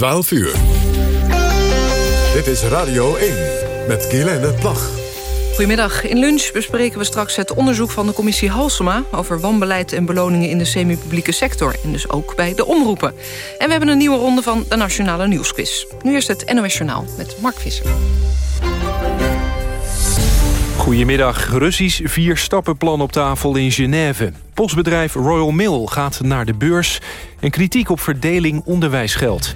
12 uur. Dit is Radio 1 met Guylaine Plag. Goedemiddag. In lunch bespreken we straks het onderzoek van de commissie Halsema... over wanbeleid en beloningen in de semi-publieke sector. En dus ook bij de omroepen. En we hebben een nieuwe ronde van de Nationale Nieuwsquiz. Nu eerst het NOS Journaal met Mark Visser. Goedemiddag. Russisch vier-stappenplan op tafel in Genève. Postbedrijf Royal Mail gaat naar de beurs. En kritiek op verdeling onderwijsgeld.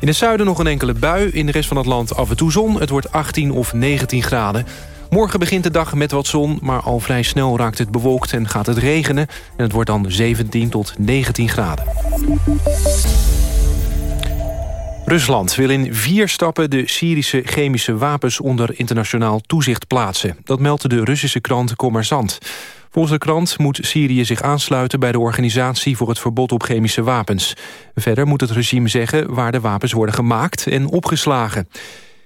In het zuiden nog een enkele bui. In de rest van het land af en toe zon. Het wordt 18 of 19 graden. Morgen begint de dag met wat zon, maar al vrij snel raakt het bewolkt en gaat het regenen. En het wordt dan 17 tot 19 graden. Rusland wil in vier stappen de Syrische chemische wapens onder internationaal toezicht plaatsen. Dat meldt de Russische krant Kommersant. Volgens de krant moet Syrië zich aansluiten bij de Organisatie voor het Verbod op Chemische Wapens. Verder moet het regime zeggen waar de wapens worden gemaakt en opgeslagen.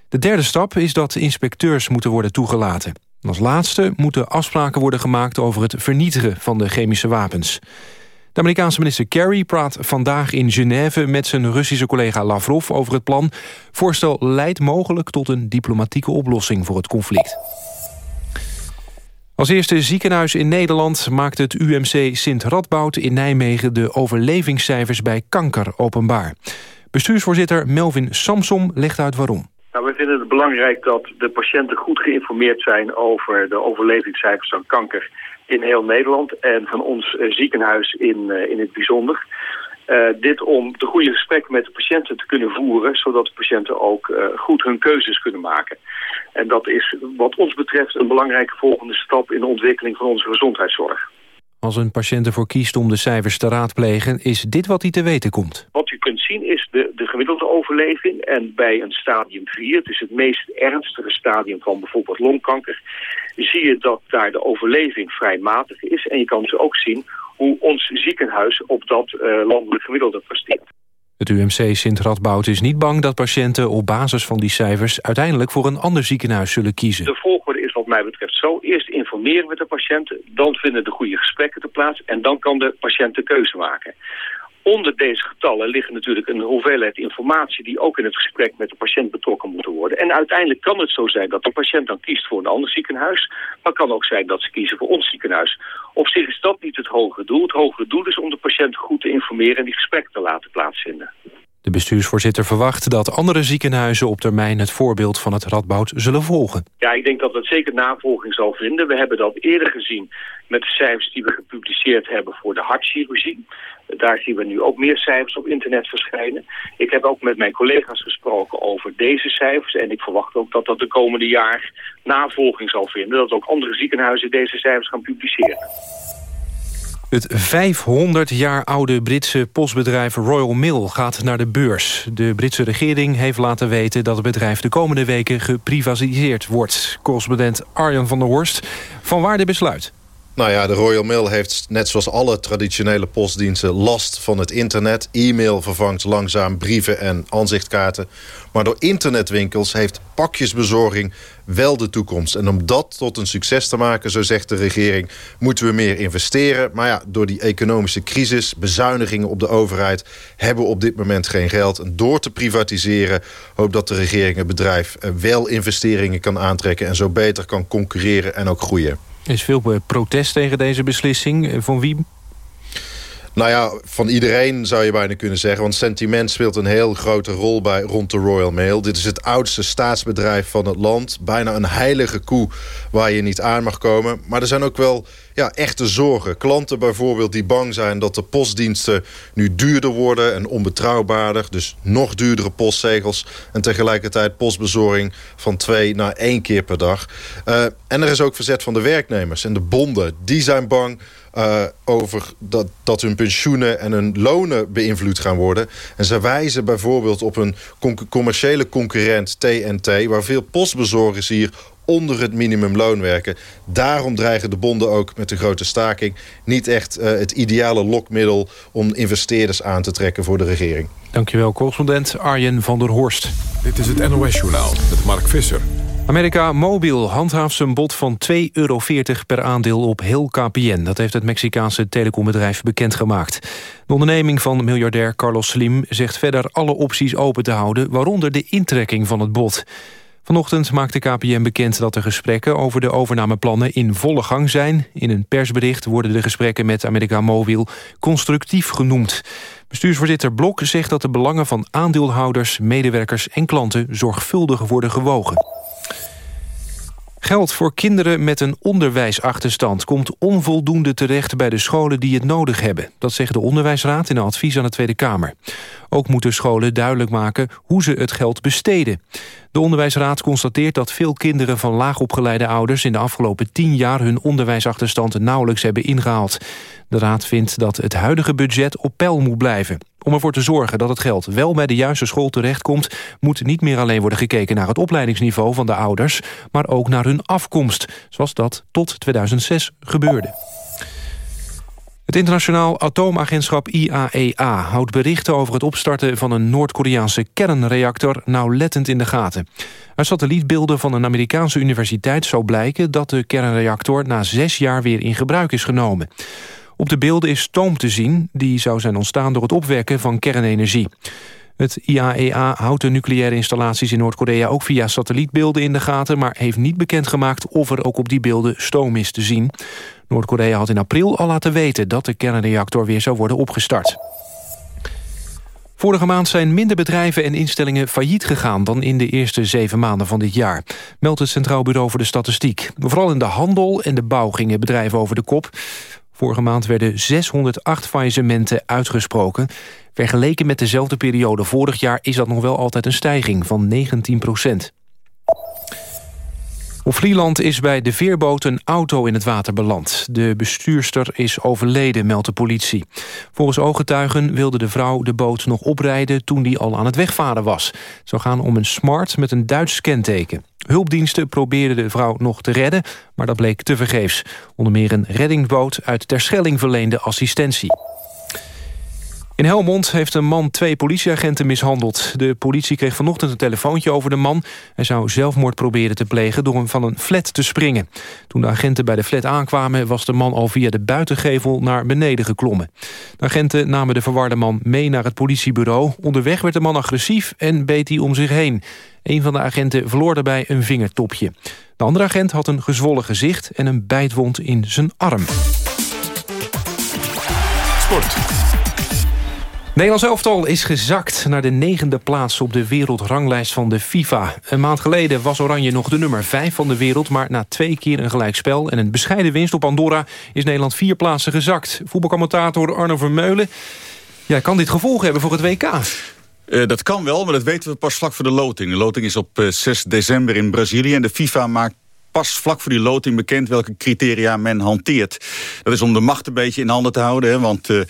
De derde stap is dat inspecteurs moeten worden toegelaten. als laatste moeten afspraken worden gemaakt over het vernietigen van de chemische wapens. De Amerikaanse minister Kerry praat vandaag in Genève met zijn Russische collega Lavrov over het plan. Voorstel leidt mogelijk tot een diplomatieke oplossing voor het conflict. Als eerste ziekenhuis in Nederland maakt het UMC Sint Radboud in Nijmegen de overlevingscijfers bij kanker openbaar. Bestuursvoorzitter Melvin Samsom legt uit waarom. Nou, we vinden het belangrijk dat de patiënten goed geïnformeerd zijn over de overlevingscijfers van kanker in heel Nederland en van ons uh, ziekenhuis in, uh, in het bijzonder. Uh, dit om de goede gesprekken met de patiënten te kunnen voeren, zodat de patiënten ook goed hun keuzes kunnen maken. En dat is wat ons betreft een belangrijke volgende stap in de ontwikkeling van onze gezondheidszorg. Als een patiënt ervoor kiest om de cijfers te raadplegen... is dit wat hij te weten komt. Wat u kunt zien is de, de gemiddelde overleving. En bij een stadium 4, het is het meest ernstige stadium van bijvoorbeeld longkanker... zie je dat daar de overleving vrij matig is. En je kan dus ook zien hoe ons ziekenhuis op dat uh, landelijk gemiddelde presteert. Het UMC Sint-Radboud is niet bang dat patiënten op basis van die cijfers... uiteindelijk voor een ander ziekenhuis zullen kiezen. De volgorde is wat mij betreft zo. Eerst informeren we de patiënten, dan vinden de goede gesprekken te plaats... en dan kan de patiënt de keuze maken. Onder deze getallen liggen natuurlijk een hoeveelheid informatie... die ook in het gesprek met de patiënt betrokken moeten worden. En uiteindelijk kan het zo zijn dat de patiënt dan kiest voor een ander ziekenhuis... maar kan ook zijn dat ze kiezen voor ons ziekenhuis. Op zich is dat niet het hogere doel. Het hogere doel is om de patiënt goed te informeren... en die gesprekken te laten plaatsvinden. De bestuursvoorzitter verwacht dat andere ziekenhuizen op termijn het voorbeeld van het Radboud zullen volgen. Ja, ik denk dat dat zeker navolging zal vinden. We hebben dat eerder gezien met de cijfers die we gepubliceerd hebben voor de hartchirurgie. Daar zien we nu ook meer cijfers op internet verschijnen. Ik heb ook met mijn collega's gesproken over deze cijfers. En ik verwacht ook dat dat de komende jaar navolging zal vinden. Dat ook andere ziekenhuizen deze cijfers gaan publiceren. Het 500 jaar oude Britse postbedrijf Royal Mail gaat naar de beurs. De Britse regering heeft laten weten dat het bedrijf de komende weken geprivatiseerd wordt. Correspondent Arjan van der Horst. Van waar dit besluit? Nou ja, de Royal Mail heeft net zoals alle traditionele postdiensten last van het internet. E-mail vervangt langzaam brieven en aanzichtkaarten. Maar door internetwinkels heeft pakjesbezorging wel de toekomst. En om dat tot een succes te maken, zo zegt de regering... moeten we meer investeren. Maar ja, door die economische crisis, bezuinigingen op de overheid... hebben we op dit moment geen geld. En door te privatiseren hoop dat de regering het bedrijf... Eh, wel investeringen kan aantrekken... en zo beter kan concurreren en ook groeien. Er is veel protest tegen deze beslissing. Eh, van wie? Nou ja, van iedereen zou je bijna kunnen zeggen. Want sentiment speelt een heel grote rol bij, rond de Royal Mail. Dit is het oudste staatsbedrijf van het land. Bijna een heilige koe waar je niet aan mag komen. Maar er zijn ook wel ja, echte zorgen. Klanten bijvoorbeeld die bang zijn dat de postdiensten nu duurder worden en onbetrouwbaarder. Dus nog duurdere postzegels en tegelijkertijd postbezorging van twee naar één keer per dag. Uh, en er is ook verzet van de werknemers en de bonden. Die zijn bang uh, over dat, dat hun pensioenen en hun lonen beïnvloed gaan worden. En ze wijzen bijvoorbeeld op een commerciële concurrent TNT... waar veel postbezorgers hier onder het minimumloon werken. Daarom dreigen de bonden ook met de grote staking... niet echt uh, het ideale lokmiddel om investeerders aan te trekken voor de regering. Dankjewel, correspondent Arjen van der Horst. Dit is het NOS-journaal met Mark Visser. Amerika Mobil handhaaft zijn bod van 2,40 euro per aandeel op heel KPN. Dat heeft het Mexicaanse telecombedrijf bekendgemaakt. De onderneming van miljardair Carlos Slim zegt verder alle opties open te houden... waaronder de intrekking van het bod. Vanochtend maakte KPN bekend dat de gesprekken over de overnameplannen in volle gang zijn. In een persbericht worden de gesprekken met Amerika Mobil constructief genoemd. Bestuursvoorzitter Blok zegt dat de belangen van aandeelhouders, medewerkers en klanten zorgvuldig worden gewogen. Geld voor kinderen met een onderwijsachterstand komt onvoldoende terecht bij de scholen die het nodig hebben. Dat zegt de Onderwijsraad in een advies aan de Tweede Kamer. Ook moeten scholen duidelijk maken hoe ze het geld besteden. De Onderwijsraad constateert dat veel kinderen van laagopgeleide ouders... in de afgelopen tien jaar hun onderwijsachterstand nauwelijks hebben ingehaald. De Raad vindt dat het huidige budget op peil moet blijven. Om ervoor te zorgen dat het geld wel bij de juiste school terechtkomt... moet niet meer alleen worden gekeken naar het opleidingsniveau van de ouders... maar ook naar hun afkomst, zoals dat tot 2006 gebeurde. Het internationaal atoomagentschap IAEA e houdt berichten over het opstarten van een Noord-Koreaanse kernreactor nauwlettend in de gaten. Uit satellietbeelden van een Amerikaanse universiteit zou blijken dat de kernreactor na zes jaar weer in gebruik is genomen. Op de beelden is stoom te zien, die zou zijn ontstaan door het opwekken van kernenergie. Het IAEA e houdt de nucleaire installaties in Noord-Korea ook via satellietbeelden in de gaten... maar heeft niet bekendgemaakt of er ook op die beelden stoom is te zien. Noord-Korea had in april al laten weten dat de kernreactor weer zou worden opgestart. Vorige maand zijn minder bedrijven en instellingen failliet gegaan... dan in de eerste zeven maanden van dit jaar, meldt het Centraal Bureau voor de Statistiek. Vooral in de handel en de bouw gingen bedrijven over de kop. Vorige maand werden 608 faillissementen uitgesproken. Vergeleken met dezelfde periode vorig jaar... is dat nog wel altijd een stijging van 19 procent. Op Vlieland is bij de veerboot een auto in het water beland. De bestuurster is overleden, meldt de politie. Volgens ooggetuigen wilde de vrouw de boot nog oprijden... toen die al aan het wegvaren was. Het zou gaan om een smart met een Duits kenteken. Hulpdiensten probeerden de vrouw nog te redden, maar dat bleek tevergeefs. Onder meer een reddingsboot uit Terschelling verleende assistentie. In Helmond heeft een man twee politieagenten mishandeld. De politie kreeg vanochtend een telefoontje over de man. Hij zou zelfmoord proberen te plegen door hem van een flat te springen. Toen de agenten bij de flat aankwamen... was de man al via de buitengevel naar beneden geklommen. De agenten namen de verwarde man mee naar het politiebureau. Onderweg werd de man agressief en beet hij om zich heen. Een van de agenten verloor daarbij een vingertopje. De andere agent had een gezwollen gezicht en een bijtwond in zijn arm. Nederlands elftal is gezakt naar de negende plaats op de wereldranglijst van de FIFA. Een maand geleden was Oranje nog de nummer 5 van de wereld... maar na twee keer een gelijkspel en een bescheiden winst op Andorra... is Nederland vier plaatsen gezakt. Voetbalcommentator Arno Vermeulen. Ja, kan dit gevolgen hebben voor het WK? Uh, dat kan wel, maar dat weten we pas vlak voor de loting. De loting is op uh, eh, 6 december in Brazilië en de FIFA maakt pas vlak voor die loting bekend welke criteria men hanteert. Dat is om de macht een beetje in handen te houden. Hè, want uh,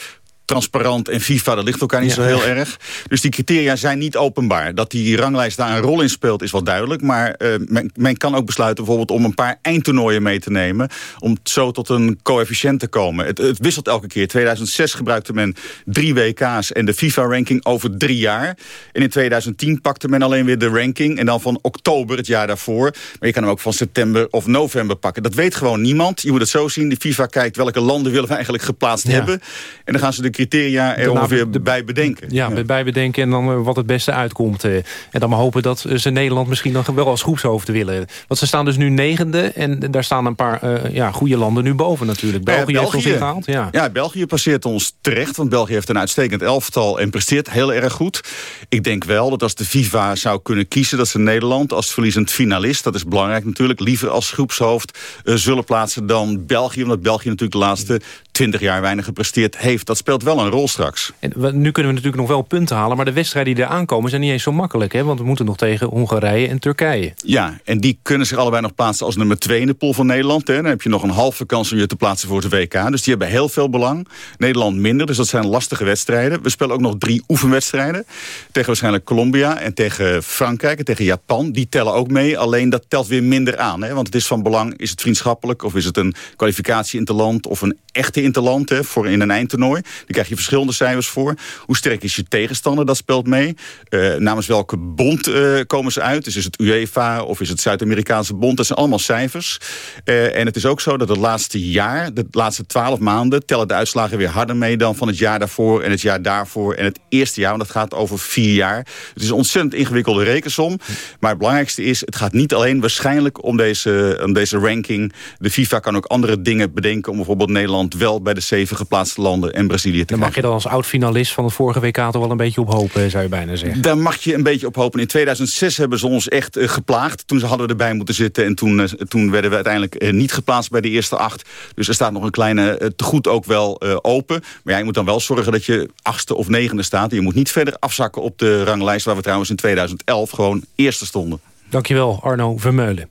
transparant en FIFA, dat ligt elkaar niet zo heel erg. Dus die criteria zijn niet openbaar. Dat die ranglijst daar een rol in speelt is wel duidelijk. Maar uh, men, men, kan ook besluiten bijvoorbeeld om een paar eindtoernooien mee te nemen. Om zo tot een coëfficiënt te komen. Het, het wisselt elke keer. 2006 gebruikte men drie WK's en de FIFA-ranking over drie jaar. En in 2010 pakte men alleen weer de ranking. En dan van oktober het jaar daarvoor. Maar je kan hem ook van september of november pakken. Dat weet gewoon niemand. Je moet het zo zien. De FIFA kijkt welke landen willen we eigenlijk geplaatst hebben. En dan gaan ze de criteria er ongeveer bij bedenken. Ja, ja, bij bedenken en dan eh, wat het beste uitkomt. Eh. En dan maar hopen dat ze Nederland misschien dan wel als groepshoofd willen. Want ze staan dus nu negende en daar staan een paar uh, ja, goede landen nu boven natuurlijk. België, heeft ons ingehaald. Ja. ja, België passeert ons terecht, want België heeft een uitstekend elftal en presteert heel erg goed. Ik denk wel dat als de FIFA zou kunnen kiezen dat ze Nederland als verliezend finalist, dat is belangrijk natuurlijk, liever als groepshoofd zullen plaatsen dan België, omdat België natuurlijk de laatste 20 jaar weinig gepresteerd heeft. Dat speelt wel een rol straks. En nu kunnen we natuurlijk nog wel punten halen... maar de wedstrijden die er aankomen zijn niet eens zo makkelijk. Hè? Want we moeten nog tegen Hongarije en Turkije. Ja, en die kunnen zich allebei nog plaatsen als nummer 2 in de pool van Nederland. Hè? Dan heb je nog een halve kans om je te plaatsen voor het WK. Dus die hebben heel veel belang. Nederland minder, dus dat zijn lastige wedstrijden. We spelen ook nog drie oefenwedstrijden. Tegen waarschijnlijk Colombia en tegen Frankrijk en tegen Japan. Die tellen ook mee, alleen dat telt weer minder aan. Hè? Want het is van belang, is het vriendschappelijk... of is het een kwalificatie in het land of een echte interland hè, voor in een eindtoernooi. Krijg je verschillende cijfers voor. Hoe sterk is je tegenstander, dat speelt mee. Uh, namens welke bond uh, komen ze uit? Dus is het UEFA of is het Zuid-Amerikaanse bond? Dat zijn allemaal cijfers. Uh, en het is ook zo dat het laatste jaar, de laatste twaalf maanden... tellen de uitslagen weer harder mee dan van het jaar daarvoor... en het jaar daarvoor en het eerste jaar. Want dat gaat over vier jaar. Het is een ontzettend ingewikkelde rekensom. Maar het belangrijkste is, het gaat niet alleen waarschijnlijk om deze, om deze ranking. De FIFA kan ook andere dingen bedenken... om bijvoorbeeld Nederland wel bij de zeven geplaatste landen en Brazilië te Dan mag je dan als oud-finalist van het vorige WK toch wel een beetje op hopen, zou je bijna zeggen. Daar mag je een beetje op hopen. In 2006 hebben ze ons echt uh, geplaagd. Toen hadden we erbij moeten zitten en toen, uh, toen werden we uiteindelijk niet geplaatst bij de eerste acht. Dus er staat nog een kleine tegoed ook wel open. Maar ja, je moet dan wel zorgen dat je achtste of negende staat. Je moet niet verder afzakken op de ranglijst... waar we trouwens in 2011 gewoon eerste stonden. Dankjewel, Arno Vermeulen.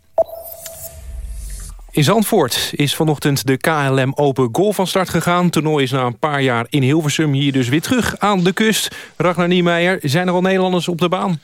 In Zandvoort is vanochtend de KLM Open Golf van start gegaan. Het toernooi is na een paar jaar in Hilversum hier dus weer terug aan de kust. Ragnar Niemeyer, zijn er al Nederlanders op de baan?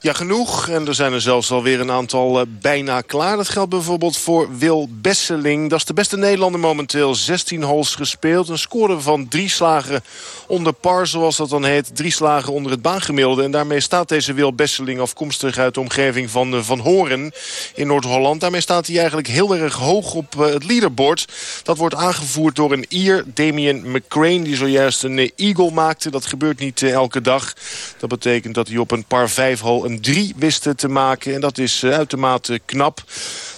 Ja, genoeg. En er zijn er zelfs alweer een aantal uh, bijna klaar. Dat geldt bijvoorbeeld voor Wil Besseling. Dat is de beste Nederlander momenteel. 16 holes gespeeld. Een score van drie slagen onder par, zoals dat dan heet. Drie slagen onder het baangemiddelde. En daarmee staat deze Wil Besseling afkomstig uit de omgeving van uh, Van Horen in Noord-Holland. Daarmee staat hij eigenlijk heel erg hoog op uh, het leaderboard. Dat wordt aangevoerd door een Ier, Damien McCrane, die zojuist een eagle maakte. Dat gebeurt niet elke dag. Dat betekent dat hij op een par 5 hole een 3 wisten te maken. En dat is uitermate knap.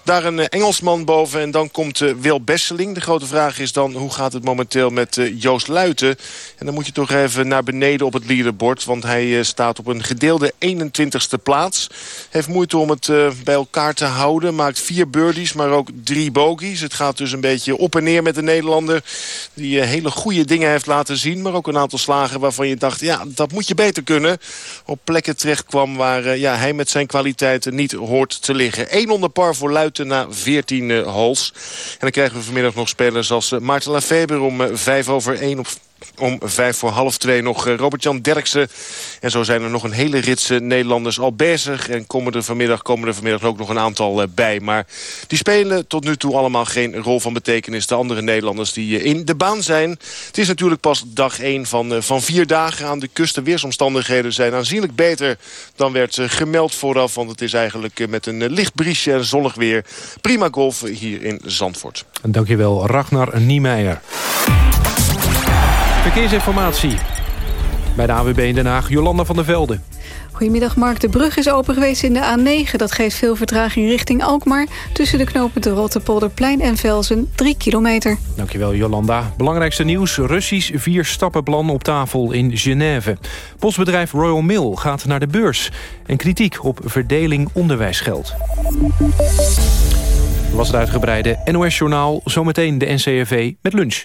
Daar een Engelsman boven en dan komt Wil Besseling. De grote vraag is dan hoe gaat het momenteel met Joost Luiten. En dan moet je toch even naar beneden op het leaderboard. Want hij staat op een gedeelde 21ste plaats. Heeft moeite om het bij elkaar te houden. Maakt vier birdies, maar ook drie bogies. Het gaat dus een beetje op en neer met de Nederlander. Die hele goede dingen heeft laten zien. Maar ook een aantal slagen waarvan je dacht... ja, dat moet je beter kunnen. Op plekken terecht kwam waar ja, hij met zijn kwaliteiten niet hoort te liggen. 1 onder par voor Luiten na 14 uh, holes. En dan krijgen we vanmiddag nog spelers als uh, Maarten Lafeber om uh, 5 over 1 op om vijf voor half twee nog Robert-Jan Derksen. En zo zijn er nog een hele rits Nederlanders al bezig. En komen er vanmiddag, komen er vanmiddag ook nog een aantal bij. Maar die spelen tot nu toe allemaal geen rol van betekenis. De andere Nederlanders die in de baan zijn. Het is natuurlijk pas dag één van, van vier dagen aan de kust. De weersomstandigheden zijn aanzienlijk beter dan werd gemeld vooraf. Want het is eigenlijk met een licht briesje en zonnig weer. Prima golf hier in Zandvoort. En dankjewel Ragnar Niemeyer. Verkeersinformatie. Bij de AWB in Den Haag, Jolanda van der Velde. Goedemiddag Mark. De brug is open geweest in de A9. Dat geeft veel vertraging richting Alkmaar. Tussen de knooppunten Rotterpolderplein en Velzen 3 kilometer. Dankjewel Jolanda. Belangrijkste nieuws. Russisch vier-stappenplan op tafel in Genève. Postbedrijf Royal Mail gaat naar de beurs. En kritiek op verdeling onderwijsgeld. Dat was het uitgebreide NOS-journaal. Zometeen de NCRV met lunch.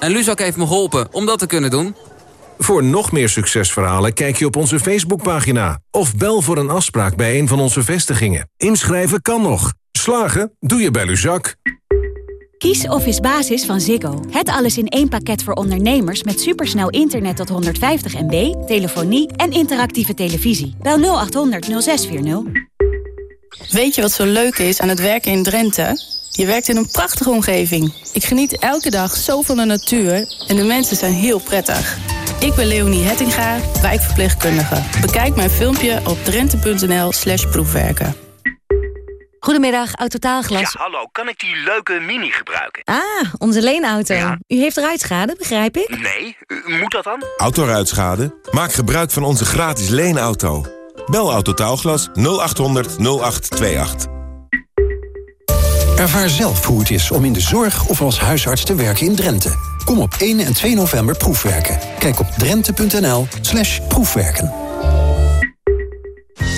En Luzak heeft me geholpen om dat te kunnen doen. Voor nog meer succesverhalen kijk je op onze Facebookpagina. Of bel voor een afspraak bij een van onze vestigingen. Inschrijven kan nog. Slagen doe je bij Luzak. Kies Office Basis van Ziggo. Het alles in één pakket voor ondernemers met supersnel internet tot 150 MB, telefonie en interactieve televisie. Bel 0800 0640. Weet je wat zo leuk is aan het werken in Drenthe? Je werkt in een prachtige omgeving. Ik geniet elke dag zo van de natuur en de mensen zijn heel prettig. Ik ben Leonie Hettinga, wijkverpleegkundige. Bekijk mijn filmpje op drenthe.nl slash proefwerken. Goedemiddag, Autotaalglas. Ja, hallo. Kan ik die leuke Mini gebruiken? Ah, onze leenauto. Ja. U heeft ruitschade, begrijp ik? Nee, moet dat dan? Autoruitschade? Maak gebruik van onze gratis leenauto. Bel Autotaalglas 0800 0828. Ervaar zelf hoe het is om in de zorg of als huisarts te werken in Drenthe. Kom op 1 en 2 november proefwerken. Kijk op drenthe.nl slash proefwerken.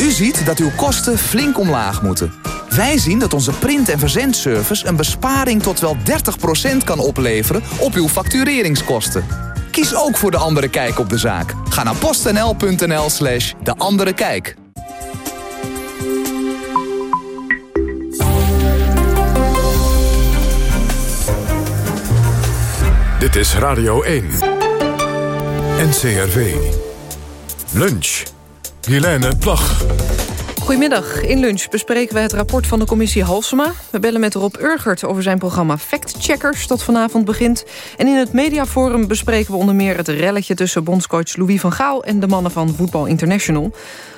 U ziet dat uw kosten flink omlaag moeten. Wij zien dat onze print- en verzendservice een besparing tot wel 30% kan opleveren op uw factureringskosten. Kies ook voor De Andere Kijk op de zaak. Ga naar postnl.nl slash De Andere Kijk. Dit is Radio 1. NCRV. Lunch. Helene Plag. Goedemiddag. In lunch bespreken we het rapport van de commissie Halsema. We bellen met Rob Urgert over zijn programma Fact Checkers... dat vanavond begint. En in het mediaforum bespreken we onder meer het relletje... tussen bondscoach Louis van Gaal en de mannen van Voetbal International.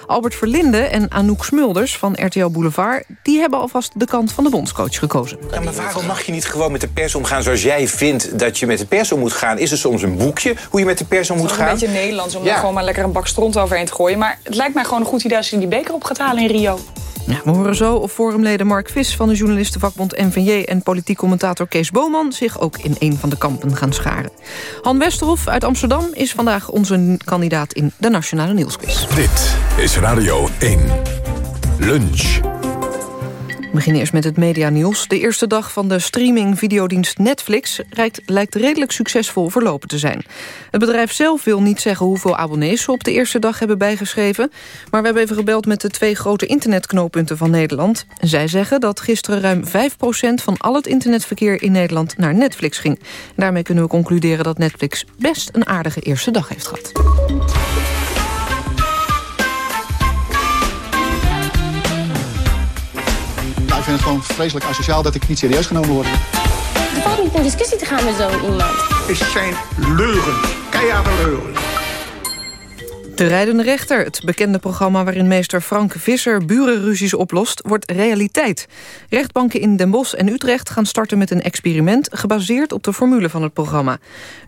Albert Verlinde en Anouk Smulders van RTL Boulevard... die hebben alvast de kant van de bondscoach gekozen. Ja, maar waarom mag je niet gewoon met de pers omgaan zoals jij vindt... dat je met de pers om moet gaan? Is er soms een boekje hoe je met de pers om moet gaan? Het is een beetje Nederlands om er gewoon maar lekker een bak stront overheen te gooien. Maar het lijkt mij gewoon een goed idee als je die beker op gaat halen in Rio. We horen zo of forumleden Mark Vis van de journalistenvakbond NVJ... en politiek commentator Kees Boman zich ook in een van de kampen gaan scharen. Han Westerhof uit Amsterdam is vandaag onze kandidaat in de Nationale Nieuwsquiz. Dit is Radio 1. Lunch. We beginnen eerst met het medianieuws. De eerste dag van de streaming-videodienst Netflix... Lijkt, lijkt redelijk succesvol verlopen te zijn. Het bedrijf zelf wil niet zeggen hoeveel abonnees... ze op de eerste dag hebben bijgeschreven. Maar we hebben even gebeld met de twee grote internetknooppunten van Nederland. Zij zeggen dat gisteren ruim 5% van al het internetverkeer in Nederland... naar Netflix ging. Daarmee kunnen we concluderen dat Netflix best een aardige eerste dag heeft gehad. Ik vind het gewoon vreselijk asociaal dat ik niet serieus genomen word. Er valt niet in discussie te gaan met zo iemand. Het zijn leugens, keiharde leugens. De Rijdende Rechter, het bekende programma waarin meester Frank Visser burenruzies oplost, wordt realiteit. Rechtbanken in Den Bosch en Utrecht gaan starten met een experiment gebaseerd op de formule van het programma.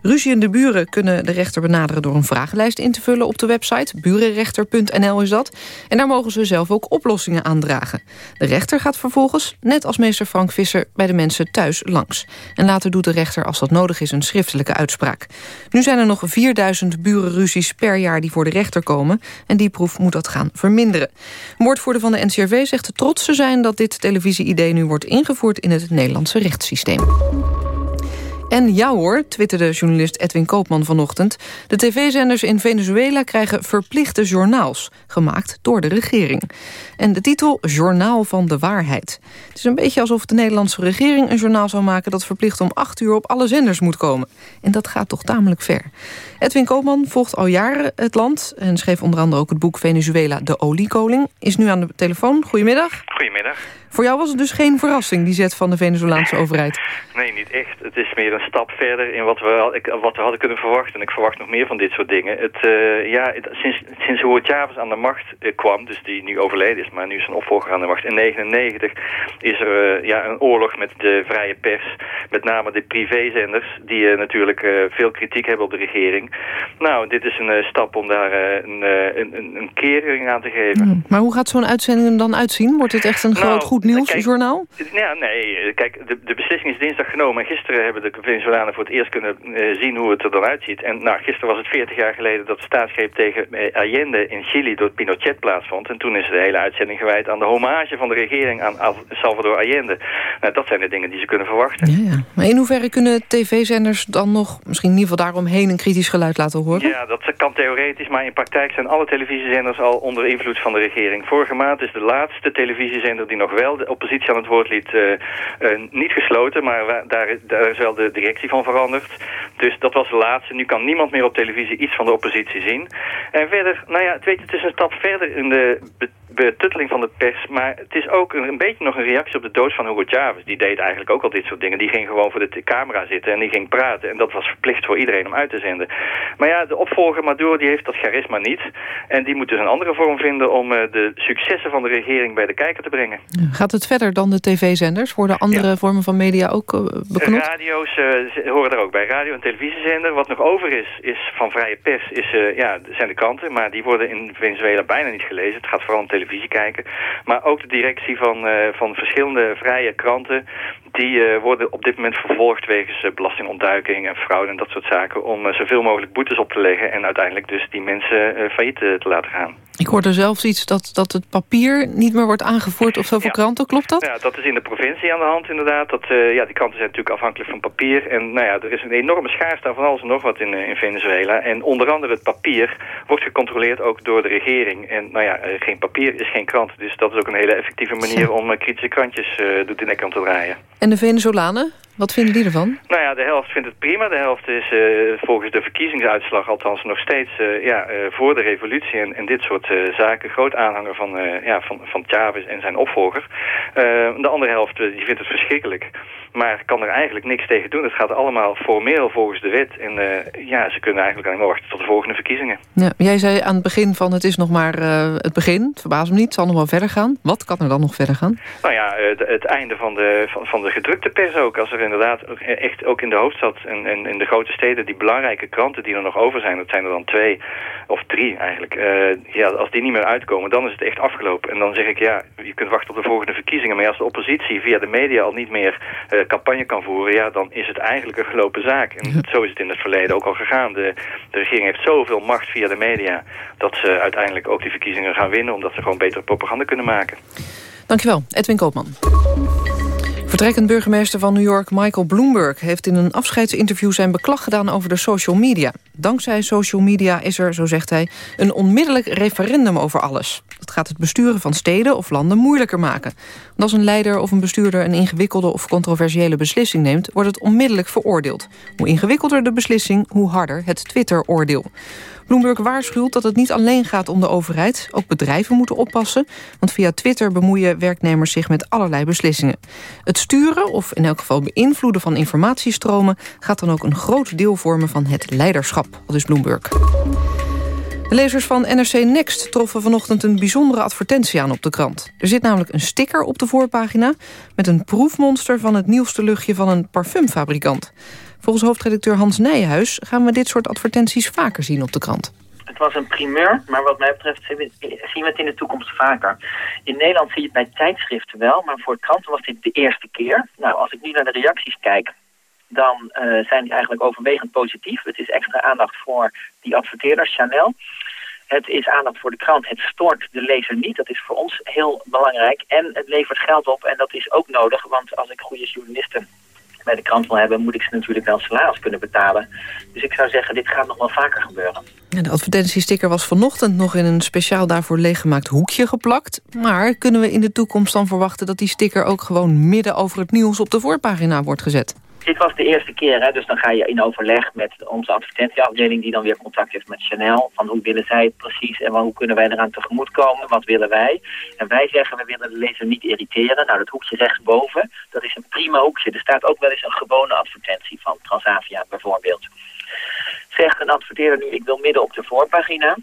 Ruziende buren kunnen de rechter benaderen door een vragenlijst in te vullen op de website. Burenrechter.nl is dat. En daar mogen ze zelf ook oplossingen aandragen. De rechter gaat vervolgens, net als meester Frank Visser, bij de mensen thuis langs. En later doet de rechter, als dat nodig is, een schriftelijke uitspraak. Nu zijn er nog 4000 burenruzies per jaar die voor de rechter komen. En die proef moet dat gaan verminderen. Een woordvoerder van de NCRV zegt trots te zijn... dat dit televisie-idee nu wordt ingevoerd in het Nederlandse rechtssysteem. En ja hoor, twitterde journalist Edwin Koopman vanochtend... de tv-zenders in Venezuela krijgen verplichte journaals... gemaakt door de regering. En de titel Journaal van de Waarheid. Het is een beetje alsof de Nederlandse regering een journaal zou maken... dat verplicht om acht uur op alle zenders moet komen. En dat gaat toch tamelijk ver. Edwin Koopman volgt al jaren het land... en schreef onder andere ook het boek Venezuela, de oliekoling. Is nu aan de telefoon. Goedemiddag. Goedemiddag. Voor jou was het dus geen verrassing, die zet van de Venezolaanse overheid? Nee, niet echt. Het is meer een stap verder in wat we, wat we hadden kunnen verwachten. En ik verwacht nog meer van dit soort dingen. Het, uh, ja, het, sinds, sinds Hugo Chavez aan de macht uh, kwam, dus die nu overleden is, maar nu is zijn opvolger aan de macht. In 1999 is er uh, ja, een oorlog met de vrije pers. Met name de privézenders, die natuurlijk veel kritiek hebben op de regering. Nou, dit is een stap om daar een, een, een, kering aan te geven. Hmm. Maar hoe gaat zo'n uitzending dan uitzien? Wordt het echt een nou, groot goed nieuwsjournaal? Ja, nee. Kijk, de, de beslissing is dinsdag genomen. En gisteren hebben de Venezolanen voor het eerst kunnen uh, zien hoe het er dan uitziet. En nou, gisteren was het 40 jaar geleden dat de staatsgreep tegen uh, Allende in Chili door Pinochet plaatsvond. En toen is de hele uitzending gewijd aan de hommage van de regering aan Al Salvador Allende. Nou, dat zijn de dingen die ze kunnen verwachten. Ja, ja. Maar in hoeverre kunnen tv-zenders dan nog, misschien in ieder geval daaromheen, een kritisch geluid laten horen? Ja, dat kan theoretisch, maar in praktijk zijn alle televisiezenders al onder invloed van de regering. Vorige maand is de laatste televisiezender die nog wel de oppositie aan het woord liet, uh, uh, niet gesloten, maar daar, daar is wel de directie van veranderd. Dus dat was de laatste. Nu kan niemand meer op televisie iets van de oppositie zien. En verder, nou ja, weet, het is een stap verder in de betutteling van de pers. Maar het is ook een, een, beetje nog een reactie op de dood van Hugo Chavez. Die deed eigenlijk ook al dit soort dingen. Die ging gewoon voor de camera zitten en die ging praten. En dat was verplicht voor iedereen om uit te zenden. Maar ja, de opvolger Maduro die heeft dat charisma niet. En die moet dus een andere vorm vinden om uh, de successen van de regering bij de kijker te brengen. Gaat het verder dan de tv-zenders? Worden andere ja. vormen van media ook uh, beknopt? Radio's uh, horen er ook bij. Radio- en televisiezender. Wat nog over is, is van vrije pers, is, ja, zijn de kranten. Maar die worden in Venezuela bijna niet gelezen. Het gaat vooral om televisie kijken. Maar ook de directie van, van verschillende vrije kranten die uh, worden op dit moment vervolgd wegens uh, belastingontduiking en fraude en dat soort zaken... om uh, zoveel mogelijk boetes op te leggen en uiteindelijk dus die mensen failliet te laten gaan. Ik hoorde zelfs iets dat, dat het papier niet meer wordt aangevoerd op zoveel kranten. Klopt dat? Ja, dat is in de provincie aan de hand inderdaad. Dat, ja, die kranten zijn natuurlijk afhankelijk van papier. En nou ja, er is een enorme schaarste van alles en nog wat in, in Venezuela. En onder andere het papier wordt gecontroleerd ook door de regering. En nou ja, geen papier is geen krant. Dus dat is ook een hele effectieve manier om kritische krantjes door de nek aan te draaien. En de Venezolanen, wat vinden die ervan? Nou ja, de helft vindt het prima. De helft is uh, volgens de verkiezingsuitslag althans nog steeds uh, ja, uh, voor de revolutie en, en dit soort zaken. Groot aanhanger van, ja, van, van Chavez en zijn opvolger. de andere helft die vindt het verschrikkelijk. Maar kan er eigenlijk niks tegen doen. Het gaat allemaal formeel volgens de wet. En ja, ze kunnen eigenlijk alleen maar wachten tot de volgende verkiezingen. Ja, jij zei aan het begin van het is nog maar het begin. Het verbaast me niet, het zal nog wel verder gaan. Wat kan er dan nog verder gaan? Nou ja, het einde van de, van, van de gedrukte pers ook. Als er inderdaad echt ook in de hoofdstad en, en in de grote steden... die belangrijke kranten die er nog over zijn... dat zijn er dan twee of drie eigenlijk. Uh, ja, als die niet meer uitkomen, dan is het echt afgelopen. En dan zeg ik, ja, je kunt wachten op de volgende verkiezingen. Maar als de oppositie via de media al niet meer uh, campagne kan voeren... ja, dan is het eigenlijk een gelopen zaak. En zo is het in het verleden ook al gegaan. De, de regering heeft zoveel macht via de media... dat ze uiteindelijk ook die verkiezingen gaan winnen... omdat ze gewoon betere propaganda kunnen maken. Dankjewel, Edwin Koopman. Vertrekkend burgemeester van New York Michael Bloomberg... heeft in een afscheidsinterview zijn beklag gedaan over de social media. Dankzij social media is er, zo zegt hij, een onmiddellijk referendum over alles. Dat gaat het besturen van steden of landen moeilijker maken. Want als een leider of een bestuurder een ingewikkelde of controversiële beslissing neemt... wordt het onmiddellijk veroordeeld. Hoe ingewikkelder de beslissing, hoe harder het Twitter-oordeel. Bloomberg waarschuwt dat het niet alleen gaat om de overheid. Ook bedrijven moeten oppassen, want via Twitter bemoeien werknemers zich met allerlei beslissingen. Het sturen, of in elk geval beïnvloeden van informatiestromen... gaat dan ook een groot deel vormen van het leiderschap, al is Bloomberg. De lezers van NRC Next troffen vanochtend een bijzondere advertentie aan op de krant. Er zit namelijk een sticker op de voorpagina... met een proefmonster van het nieuwste luchtje van een parfumfabrikant. Volgens hoofdredacteur Hans Nijhuis gaan we dit soort advertenties vaker zien op de krant. Het was een primeur, maar wat mij betreft zien we het in de toekomst vaker. In Nederland zie je het bij tijdschriften wel, maar voor kranten was dit de eerste keer. Nou, als ik nu naar de reacties kijk, dan uh, zijn die eigenlijk overwegend positief. Het is extra aandacht voor die adverteerders, Chanel. Het is aandacht voor de krant. Het stoort de lezer niet. Dat is voor ons heel belangrijk. En het levert geld op en dat is ook nodig. Want als ik goede journalisten bij de krant wil hebben... moet ik ze natuurlijk wel salaris kunnen betalen. Dus ik zou zeggen, dit gaat nog wel vaker gebeuren. de advertentiesticker was vanochtend nog in een speciaal daarvoor leeggemaakt hoekje geplakt. Maar kunnen we in de toekomst dan verwachten dat die sticker ook gewoon midden over het nieuws op de voorpagina wordt gezet? Dit was de eerste keer, hè, dus dan ga je in overleg met onze advertentieafdeling... die dan weer contact heeft met Chanel. Van hoe willen zij het precies en hoe kunnen wij eraan tegemoet komen? Wat willen wij? En wij zeggen, we willen de lezer niet irriteren. Nou, dat hoekje rechtsboven, dat is een prima hoekje. Er staat ook wel eens een gewone advertentie van Transavia bijvoorbeeld. Zegt een adverteerder nu, ik wil midden op de voorpagina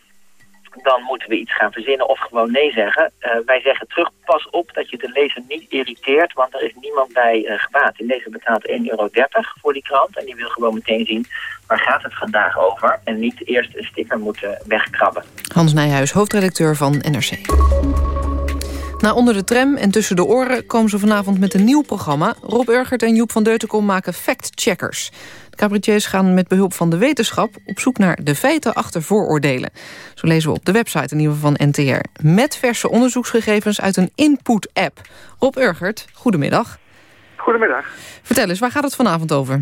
dan moeten we iets gaan verzinnen of gewoon nee zeggen. Uh, wij zeggen terug, pas op dat je de lezer niet irriteert, want er is niemand bij uh, gebaat. De lezer betaalt 1,30 euro voor die krant en die wil gewoon meteen zien waar gaat het vandaag over. En niet eerst een sticker moeten wegkrabben. Hans Nijhuis, hoofdredacteur van NRC. Na Onder de Tram en Tussen de Oren komen ze vanavond met een nieuw programma. Rob Urgert en Joep van Deutenkom maken fact-checkers. De cabaretiers gaan met behulp van de wetenschap... op zoek naar de feiten achter vooroordelen. Zo lezen we op de website in ieder geval van NTR. Met verse onderzoeksgegevens uit een input-app. Rob Urgert, goedemiddag. Goedemiddag. Vertel eens, waar gaat het vanavond over?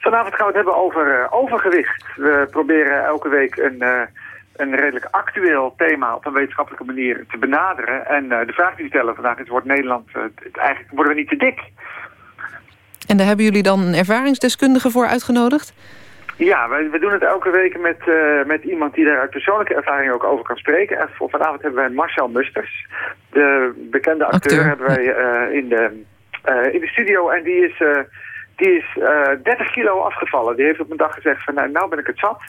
Vanavond gaan we het hebben over uh, overgewicht. We proberen elke week een... Uh, een redelijk actueel thema op een wetenschappelijke manier te benaderen. En uh, de vraag die we stellen vandaag is, wordt Nederland, uh, eigenlijk worden we niet te dik? En daar hebben jullie dan een ervaringsdeskundige voor uitgenodigd? Ja, we, we doen het elke week met, uh, met iemand die daar uit persoonlijke ervaring ook over kan spreken. En voor vanavond hebben wij Marcel Musters, de bekende acteur, acteur. hebben wij in, de, in de studio. En die is die is uh, eh, 30 kilo afgevallen. Die heeft op een dag gezegd van nou, nou ben ik het zat.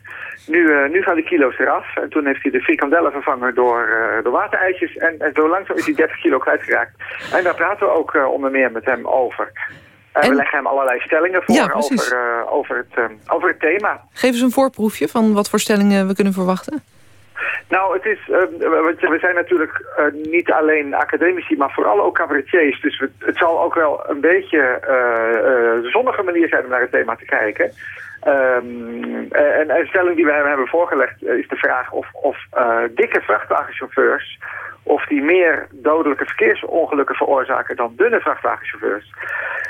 Nu, uh, nu gaan de kilo's eraf. En toen heeft hij de frikandellen vervangen door, uh, door watereitjes. En, en zo langzaam is hij 30 kilo kwijtgeraakt. En daar praten we ook onder meer met hem over. En, we leggen hem allerlei stellingen voor ja, over, over, het, over het thema. Geef eens een voorproefje van wat voor stellingen we kunnen verwachten. Nou, het is, uh, we zijn natuurlijk uh, niet alleen academici, maar vooral ook cabaretiers. Dus we, het zal ook wel een beetje uh, zonnige manier zijn om naar het thema te kijken. Um, en een stelling die we hem hebben voorgelegd is de vraag of, of dikke vrachtwagenchauffeurs... of die meer dodelijke verkeersongelukken veroorzaken dan dunne vrachtwagenchauffeurs.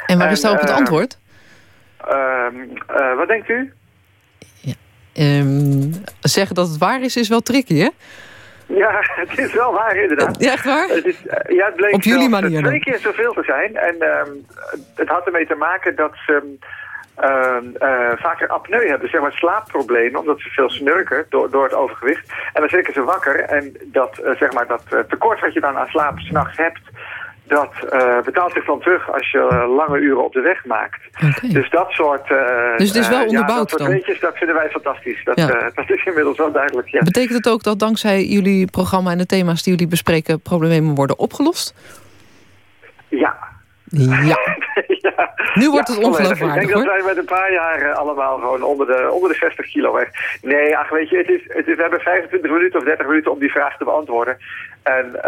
En waar is daarop het antwoord? Uh, wat denkt u? Um, zeggen dat het waar is, is wel tricky, hè? Ja, het is wel waar inderdaad. Ja, echt waar? Het is, uh, ja, het bleek Op jullie manier twee keer zoveel te zijn. En uh, het had ermee te maken dat ze uh, vaker apneu hebben, zeg maar slaapproblemen, omdat ze veel snurken door, door het overgewicht. En dan schrikken ze wakker en dat, zeg maar, dat tekort wat je dan aan slaap s'nachts hebt, dat uh, betaalt zich dan terug als je uh, lange uren op de weg maakt. Okay. Dus dat soort... Uh, dus het is wel onderbouwd ja, dat soort dan? Weetjes, dat vinden wij fantastisch. Dat, ja. dat is inmiddels wel duidelijk, ja. Betekent het ook dat dankzij jullie programma en de thema's die jullie bespreken... problemen worden opgelost? Ja. Ja. ja. Nu wordt het ongeloofwaardig, Ik denk dat wij met een paar jaar allemaal gewoon onder de, onder de 60 kilo weg. Nee, ach, weet je, het is, het is, we hebben 25 minuten of 30 minuten om die vraag te beantwoorden. En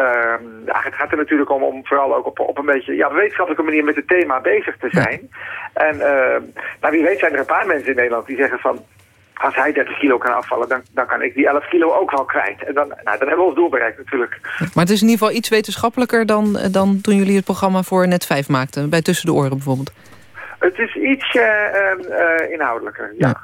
ja, het gaat er natuurlijk om om vooral ook op, op een beetje ja, wetenschappelijke manier met het thema bezig te zijn. Ja. En uh, nou, wie weet zijn er een paar mensen in Nederland die zeggen van... als hij 30 kilo kan afvallen, dan, dan kan ik die 11 kilo ook wel kwijt. En dan, nou, dan hebben we ons doel bereikt natuurlijk. Maar het is in ieder geval iets wetenschappelijker dan, dan toen jullie het programma voor Net 5 maakten. Bij Tussen de Oren bijvoorbeeld. Het is iets uh, uh, inhoudelijker, ja.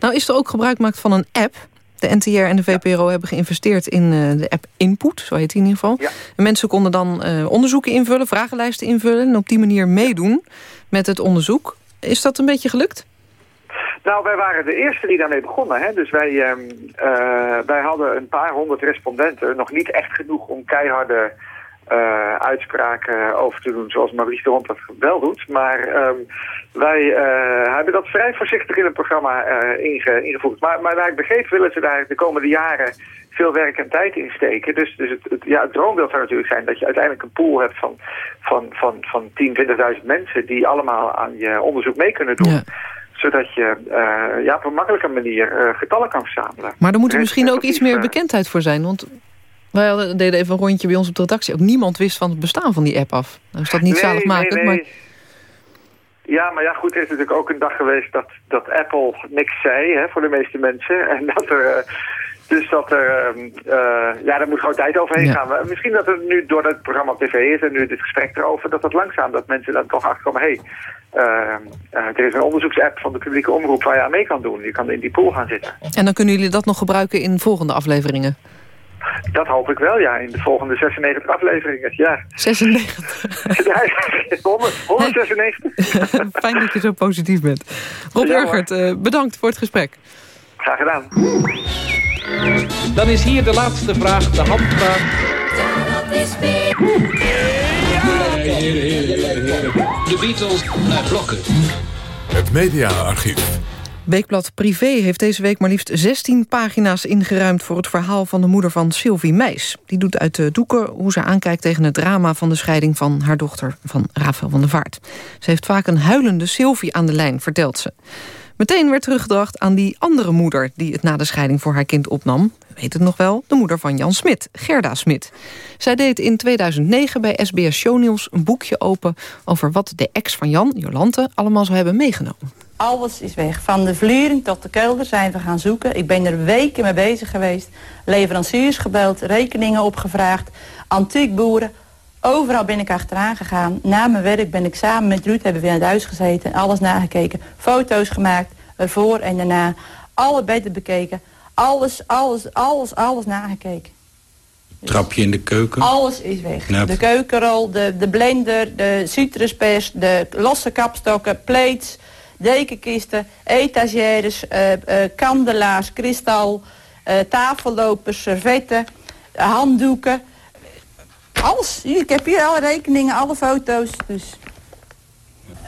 Nou is er ook gebruik gemaakt van een app... De NTR en de VPRO ja. hebben geïnvesteerd in uh, de app Input, zo heet die in ieder geval. Ja. En mensen konden dan uh, onderzoeken invullen, vragenlijsten invullen... en op die manier meedoen met het onderzoek. Is dat een beetje gelukt? Nou, wij waren de eerste die daarmee begonnen. Hè? Dus wij, uh, wij hadden een paar honderd respondenten. Nog niet echt genoeg om keiharde uh, uitspraken over te doen zoals Maurice de Hond dat wel doet. Maar um, wij uh, hebben dat vrij voorzichtig in het programma inge, ingevoerd. Maar, maar naar ik begreep willen ze daar de komende jaren veel werk en tijd in steken. Dus, dus het, ja, droombeeld zou natuurlijk zijn dat je uiteindelijk een pool hebt van, van, van, van 10, 20.000 mensen die allemaal aan je onderzoek mee kunnen doen. Ja zodat je uh, ja, op een makkelijke manier uh, getallen kan verzamelen. Maar er moet er misschien ook iets meer bekendheid voor zijn. Want wij hadden, deden even een rondje bij ons op de redactie. Ook niemand wist van het bestaan van die app af. Nou is dat niet nee, zaligmakend, nee, nee. maar... Ja, maar ja, goed, er is natuurlijk ook een dag geweest dat, dat Apple niks zei hè, voor de meeste mensen. En dat er... Dus dat er, uh, ja, daar moet gewoon tijd overheen Ja. gaan. Misschien dat er nu, doordat het programma op tv is en nu dit gesprek erover, dat dat langzaam, dat mensen dan toch achterkomen, hé, hey, uh, er is een onderzoeksapp van de publieke omroep waar je aan mee kan doen. Je kan in die pool gaan zitten. En dan kunnen jullie dat nog gebruiken in volgende afleveringen? Dat hoop ik wel, ja, in de volgende 96 afleveringen, ja. 96? ja, 100, 196. Fijn dat je zo positief bent. Rob Ja. Urgert, uh, bedankt voor het gesprek. Graag gedaan. Dan is hier de laatste vraag, de handvraag. De Beatles naar blokken. Het mediaarchief. Weekblad Privé heeft deze week maar liefst 16 pagina's ingeruimd... voor het verhaal van de moeder van Sylvie Meis. Die doet uit de doeken hoe ze aankijkt tegen het drama... van de scheiding van haar dochter, van Rafael van der Vaart. Ze heeft vaak een huilende Sylvie aan de lijn, vertelt ze. Meteen werd teruggedacht aan die andere moeder... die het na de scheiding voor haar kind opnam. Weet het nog wel, de moeder van Jan Smit, Gerda Smit. Zij deed in 2009 bij SBS Shownieuws een boekje open... over wat de ex van Jan, Jolante, allemaal zou hebben meegenomen. Alles is weg. Van de vliering tot de kelder zijn we gaan zoeken. Ik ben er weken mee bezig geweest. Leveranciers gebeld, rekeningen opgevraagd, antiekboeren. Overal ben ik achteraan gegaan. Na mijn werk ben ik samen met Ruud, hebben we in het huis gezeten... alles nagekeken, foto's gemaakt, ervoor en daarna. Alle bedden bekeken, alles, alles, alles, alles nagekeken. Trapje in de keuken. Alles is weg. De keukenrol, de, de blender, de citruspers, de losse kapstokken, plates, dekenkisten, etagères, eh, eh, kandelaars, kristal, eh, tafellopers, servetten, handdoeken. Alles. Ik heb hier alle rekeningen, alle foto's. Dus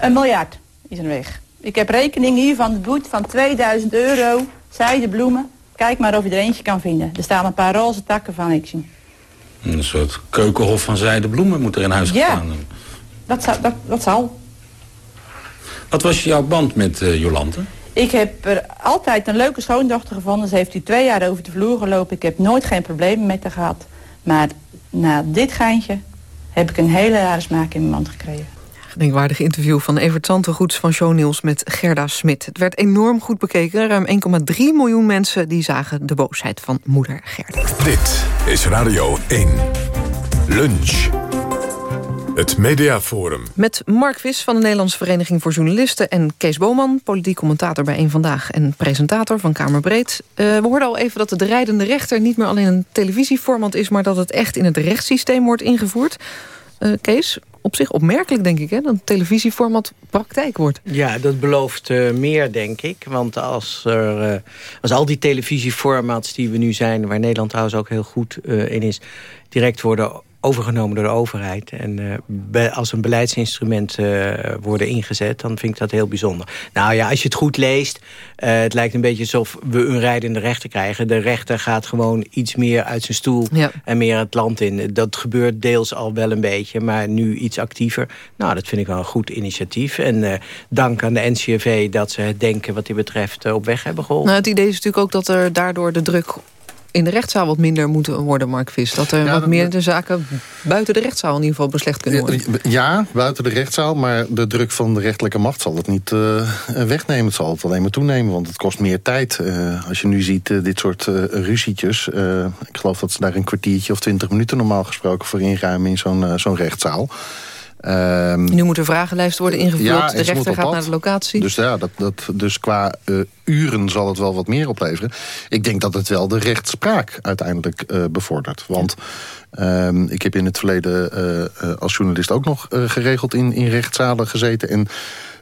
een miljard is er weg. Ik heb rekeningen hier van de boet van 2000 euro, zijdebloemen. Kijk maar of je er eentje kan vinden. Er staan een paar roze takken van, ik zie. Een soort keukenhof van zijde bloemen moet er in huis Ja. gestaan hebben. Dat, zou- dat, dat zal. Wat was jouw band met eh, Jolante? Ik heb er altijd een leuke schoondochter gevonden. Ze heeft hier twee jaar over de vloer gelopen. Ik heb nooit geen problemen met haar gehad. Maar na dit geintje heb ik een hele rare smaak in mijn mond gekregen. Gedenkwaardig interview van Evert Zantegoeds van Shownieuws met Gerda Smit. Het werd enorm goed bekeken. Ruim 1,3 miljoen mensen die zagen de boosheid van moeder Gerda. Dit is Radio 1. Lunch. Het Mediaforum. Met Mark Vis van de Nederlandse Vereniging voor Journalisten... en Kees Boman, politiek commentator bij Eén Vandaag... en presentator van Kamerbreed. Uh, we hoorden al even dat de rijdende rechter niet meer alleen een televisieformat is... maar dat het echt in het rechtssysteem wordt ingevoerd. Uh, Kees, op zich opmerkelijk, denk ik, hè, dat een televisieformat praktijk wordt. Ja, dat belooft uh, meer, denk ik. Want als, er, uh, als al die televisieformats die we nu zijn... waar Nederland trouwens ook heel goed uh, in is... direct worden overgenomen door de overheid. En uh, als een beleidsinstrument uh, worden ingezet, dan vind ik dat heel bijzonder. Nou ja, als je het goed leest, uh, het lijkt een beetje alsof we een rijdende rechter krijgen. De rechter gaat gewoon iets meer uit zijn stoel ja. en meer het land in. Dat gebeurt deels al wel een beetje, maar nu iets actiever. Nou, dat vind ik wel een goed initiatief. En dank aan de NCRV dat ze het denken wat die betreft op weg hebben geholpen. Nou, het idee is natuurlijk ook dat er daardoor de druk in de rechtszaal wat minder moeten worden, Mark Vis? Dat er ja, wat meer de zaken buiten de rechtszaal in ieder geval beslecht kunnen worden? Ja, buiten de rechtszaal, maar de druk van de rechterlijke macht zal het niet uh, wegnemen. Het zal het alleen maar toenemen, want het kost meer tijd. Uh, als je nu ziet uh, dit soort ruzietjes, ik geloof dat ze daar een kwartiertje of twintig minuten normaal gesproken voor inruimen in zo'n zo'n rechtszaal. Um, nu moet de vragenlijst worden ingevuld. Ja, de rechter gaat naar de locatie. Dus, ja, dat, dat, dus qua uh, uren zal het wel wat meer opleveren. Ik denk dat het wel de rechtspraak uiteindelijk uh, bevordert. Want um, ik heb in het verleden uh, als journalist ook nog geregeld in, in rechtszalen gezeten. En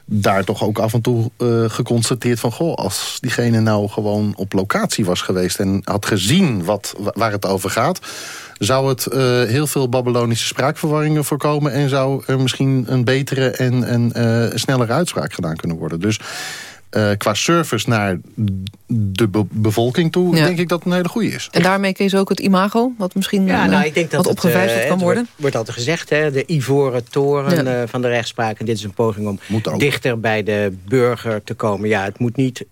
daar toch ook af en toe uh, geconstateerd van... goh, als diegene nou gewoon op locatie was geweest... en had gezien wat, waar het over gaat zou het uh, heel veel Babylonische spraakverwarringen voorkomen... en zou er misschien een betere en, en uh, snellere uitspraak gedaan kunnen worden. Dus uh, qua service naar de be bevolking toe... Ja. denk ik dat het een hele goede is. En daarmee is ook het imago, wat misschien ja, nou, ik denk dat wat opgevijzeld kan worden? Wordt, wordt altijd gezegd, hè, de ivoren toren ja. van de rechtspraak. En dit is een poging om dichter bij de burger te komen. Ja, het moet niet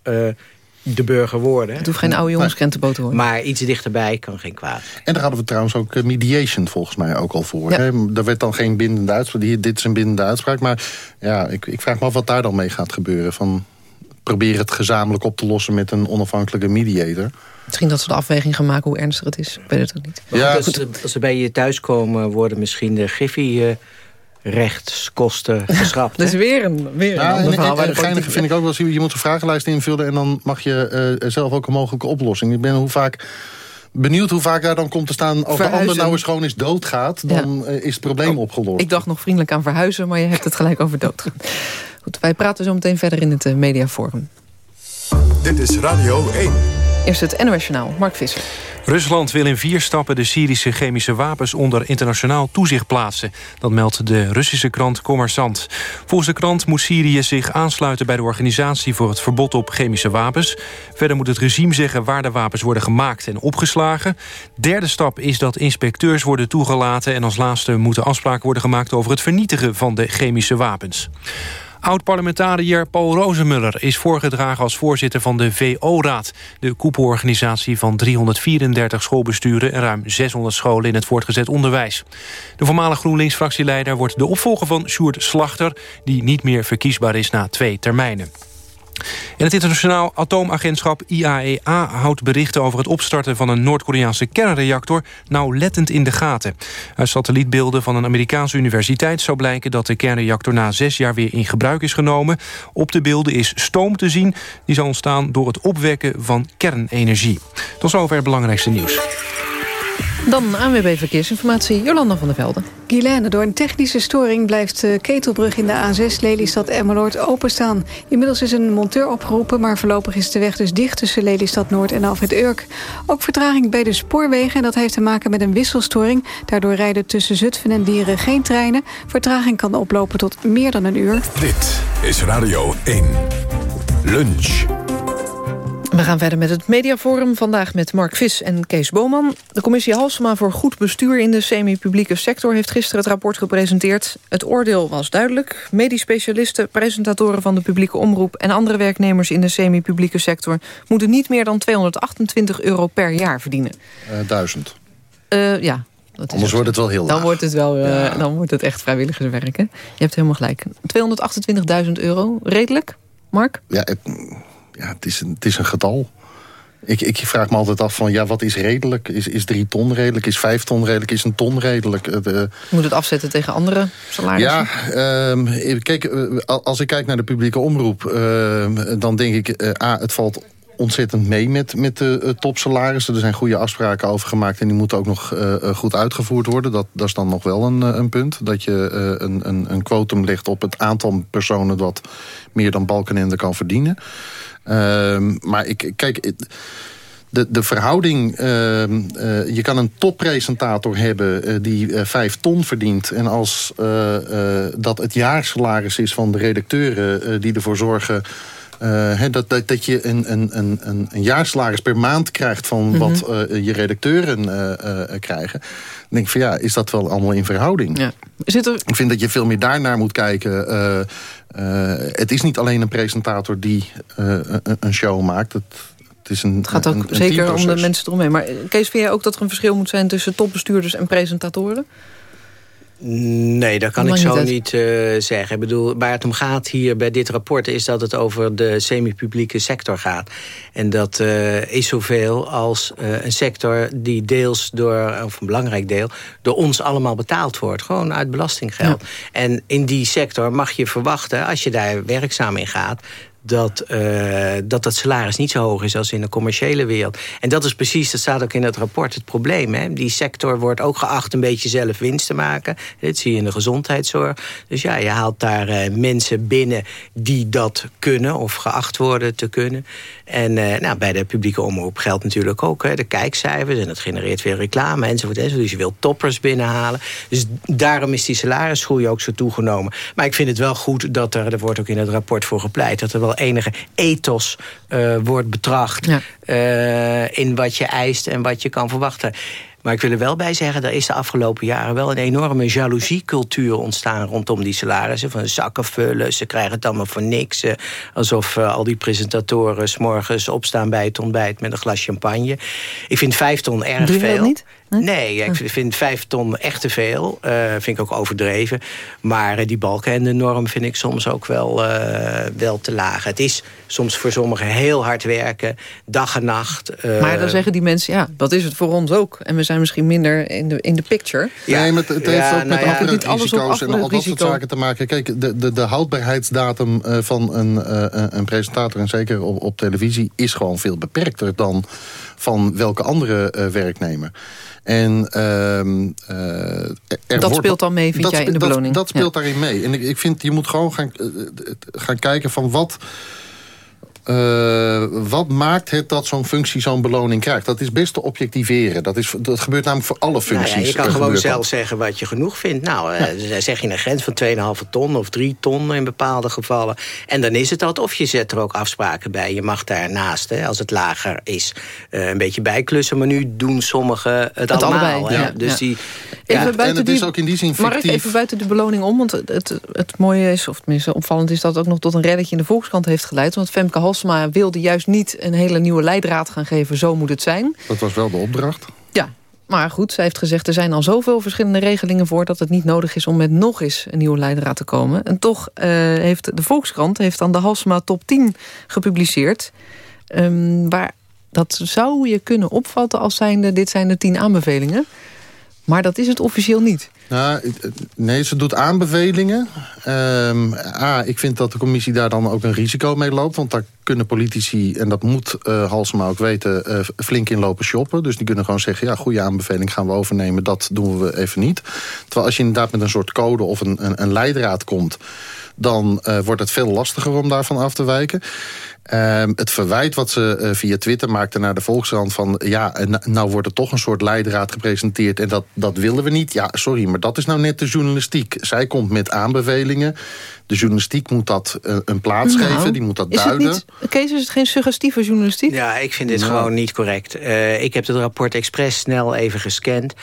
de burger worden. Het hoeft geen oude jongenskentenboot te worden. Maar iets dichterbij kan geen kwaad. En daar hadden we trouwens ook eh, mediation volgens mij ook al voor. Ja. Hè? Daar werd dan geen bindende uitspraak. Dit is een bindende uitspraak. Maar ja, ik, ik vraag me af wat daar dan mee gaat gebeuren. Van, probeer het gezamenlijk op te lossen met een onafhankelijke mediator. Misschien dat ze de afweging gaan maken hoe ernstig het is. Ik weet het ook niet. Ja, als, ze, als ze bij je thuiskomen worden misschien de Griffie... Rechtskosten geschrapt. dat is weer een, weer een ja, verhaal. En, en, vind ik ook wel, je moet een vragenlijst invullen... en dan mag je uh, zelf ook een mogelijke oplossing. Ik ben hoe vaak benieuwd hoe vaak daar dan komt te staan... als verhuizen. de ander nou eens gewoon eens doodgaat... dan ja. is het probleem oh, opgelost. Ik dacht nog vriendelijk aan verhuizen... maar je hebt het gelijk over doodgaan. Goed, wij praten zo meteen verder in het uh, mediaforum. Dit is Radio 1. Eerst het NOS Mark Visser. Rusland wil in vier stappen de Syrische chemische wapens onder internationaal toezicht plaatsen. Dat meldt de Russische krant Kommersant. Volgens de krant moet Syrië zich aansluiten bij de organisatie voor het verbod op chemische wapens. Verder moet het regime zeggen waar de wapens worden gemaakt en opgeslagen. Derde stap is dat inspecteurs worden toegelaten en als laatste moeten afspraken worden gemaakt over het vernietigen van de chemische wapens. Oud-parlementariër Paul Rozemuller is voorgedragen als voorzitter van de VO-raad... de koepelorganisatie van 334 schoolbesturen... en ruim 600 scholen in het voortgezet onderwijs. De voormalige GroenLinks-fractieleider wordt de opvolger van Sjoerd Slachter... die niet meer verkiesbaar is na twee termijnen. En het internationaal atoomagentschap IAEA e houdt berichten over het opstarten van een Noord-Koreaanse kernreactor nauwlettend in de gaten. Uit satellietbeelden van een Amerikaanse universiteit zou blijken dat de kernreactor na zes jaar weer in gebruik is genomen. Op de beelden is stoom te zien. Die zal ontstaan door het opwekken van kernenergie. Tot zover het belangrijkste nieuws. Dan ANWB Verkeersinformatie, Jolanda van der Velden. Guilaine, door een technische storing blijft de ketelbrug in de A6 Lelystad Emmeloord openstaan. Inmiddels is een monteur opgeroepen, maar voorlopig is de weg dus dicht tussen Lelystad Noord en Alfred Urk. Ook vertraging bij de spoorwegen en dat heeft te maken met een wisselstoring. Daardoor rijden tussen Zutphen en Dieren geen treinen. Vertraging kan oplopen tot meer dan een uur. Dit is Radio 1. Lunch. We gaan verder met het mediaforum. Vandaag met Mark Vis en Kees Boman. De commissie Halsema voor goed bestuur in de semi-publieke sector... heeft gisteren het rapport gepresenteerd. Het oordeel was duidelijk. Medisch specialisten, presentatoren van de publieke omroep... en andere werknemers in de semi-publieke sector... moeten niet meer dan 228 euro per jaar verdienen. Uh, duizend. Uh, ja, dat Anders wordt het wel heel dan. Wordt het wel, uh, ja. Dan wordt het echt vrijwilligerswerk. Hè? Je hebt helemaal gelijk. 228.000 euro, redelijk, Mark? Ja, het, ja, het, is, een, het is een getal. Ik, ik vraag me altijd af van, ja, wat is redelijk? Is, is drie ton redelijk? Is vijf ton redelijk? Is een ton redelijk? Uh, Je moet het afzetten tegen andere salarissen? Ja, uh, kijk, uh, als ik kijk naar de publieke omroep... dan denk ik, A, het valt ontzettend mee met, met de uh, topsalarissen. Er zijn goede afspraken over gemaakt... en die moeten ook nog uh, goed uitgevoerd worden. Dat, dat is dan nog wel een, een punt. Dat je uh, een, een, een quotum legt op het aantal personen... dat meer dan Balkenende kan verdienen. Maar ik, kijk... De, de verhouding, uh, uh, je kan een toppresentator hebben uh, die vijf ton verdient. En als dat het jaarsalaris is van de redacteuren die ervoor zorgen uh, he, dat, dat, dat je een, een, een, een jaarsalaris per maand krijgt van mm -hmm. wat uh, je redacteuren uh, krijgen. Dan denk ik van ja, is dat wel allemaal in verhouding? Ja. Zit er... Ik vind dat je veel meer daarnaar moet kijken. het is niet alleen een presentator die een show maakt. Het, het, is een, het gaat ook een, een zeker om de mensen eromheen. Maar Kees, vind jij ook dat er een verschil moet zijn tussen topbestuurders en presentatoren? Nee, dat kan Lang ik zo niet niet uh, zeggen. Ik bedoel, waar het om gaat hier bij dit rapport... is dat het over de semi-publieke sector gaat. En dat uh, is zoveel als uh, een sector die deels door... of een belangrijk deel, door ons allemaal betaald wordt. Gewoon uit belastinggeld. Ja. En in die sector mag je verwachten, als je daar werkzaam in gaat dat, uh, dat het salaris niet zo hoog is als in de commerciële wereld. En dat is precies, dat staat ook in het rapport, het probleem. Hè? Die sector wordt ook geacht een beetje zelf winst te maken. Dat zie je in de gezondheidszorg. Dus ja, je haalt daar uh, mensen binnen die dat kunnen... of geacht worden te kunnen. En uh, nou, bij de publieke omroep geldt natuurlijk ook hè, de kijkcijfers... en dat genereert weer reclame enzovoort, enzovoort. Dus je wilt toppers binnenhalen. Dus daarom is die salarisgroei ook zo toegenomen. Maar ik vind het wel goed dat er, er wordt ook in het rapport voor gepleit... dat er wel enige ethos uh, wordt betracht ja. uh, in wat je eist en wat je kan verwachten. Maar ik wil er wel bij zeggen, er is de afgelopen jaren wel een enorme jaloeziecultuur ontstaan rondom die salarissen. Van zakken vullen, ze krijgen het allemaal voor niks. Uh, alsof uh, al die presentatoren 's morgens opstaan bij het ontbijt met een glas champagne. Ik vind vijf ton erg Doe je veel. dat niet? Nee, ik vind vijf ton echt te veel. Uh, vind ik ook overdreven. Maar uh, die balken en de norm vind ik soms ook wel, uh, wel te laag. Het is soms voor sommigen heel hard werken, dag en nacht. maar dan zeggen die mensen, ja, dat is het voor ons ook. En we zijn misschien minder in de, in de picture. Ja, nee, het, het heeft ja, ook met nou andere ja, risico's en al dat soort zaken te maken. Kijk, de, de, de houdbaarheidsdatum van een, een presentator... en zeker op, op televisie, is gewoon veel beperkter dan van welke andere werknemer. En, uh, uh, dat wordt, speelt dan mee, vind dat, jij, in de dat, beloning? Dat speelt ja. daarin mee. En ik, ik vind, je moet gewoon gaan, uh, gaan kijken van wat... Uh, wat maakt het dat zo'n functie zo'n beloning krijgt? Dat is best te objectiveren. Dat, is, dat gebeurt namelijk voor alle functies. Nou ja, je kan gewoon zelf zeggen wat je genoeg vindt. Nou, uh, ja. zeg je een grens van 2,5 ton of 3 ton in bepaalde gevallen. En dan is het dat. Of je zet er ook afspraken bij. Je mag daarnaast, hè, als het lager is, uh, een beetje bijklussen. Maar nu doen sommigen het, het allemaal. Allebei, ja. Dus ja. die... Ja, en het is ook in die zin fictief. Mark, even buiten de beloning om. Want het, het, het mooie is, of tenminste opvallend is... dat het ook nog tot een reddetje in de Volkskrant heeft geleid. Want Femke Halsema wilde juist niet een hele nieuwe leidraad gaan geven. Zo moet het zijn. Dat was wel de opdracht. Ja, maar goed, zij heeft gezegd... er zijn al zoveel verschillende regelingen voor... dat het niet nodig is om met nog eens een nieuwe leidraad te komen. En toch uh, heeft de Volkskrant heeft dan de Halsema top 10 gepubliceerd... Um, waar dat zou je kunnen opvatten als zijnde... dit zijn de 10 aanbevelingen. Maar dat is het officieel niet. Nou, nee, ze doet aanbevelingen. Um, A, ik vind dat de commissie daar dan ook een risico mee loopt. Want daar kunnen politici, en dat moet uh, Halsema ook weten... Uh, flink in lopen shoppen. Dus die kunnen gewoon zeggen... ja, goede aanbeveling gaan we overnemen, dat doen we even niet. Terwijl als je inderdaad met een soort code of een, een, een leidraad komt dan wordt het veel lastiger om daarvan af te wijken. Ehm, het verwijt wat ze uh, via Twitter maakte naar de Volkskrant... van ja, nou wordt er toch een soort leidraad gepresenteerd... en dat, dat willen we niet. Ja, sorry, maar dat is nou net de journalistiek. Zij komt met aanbevelingen. De journalistiek moet dat uh, een plaats nou, geven, die moet dat is duiden. Het niet, Kees, is het geen suggestieve journalistiek? Ja, ik vind dit nou. gewoon niet correct. Uh, ik heb het rapport expres snel even gescand...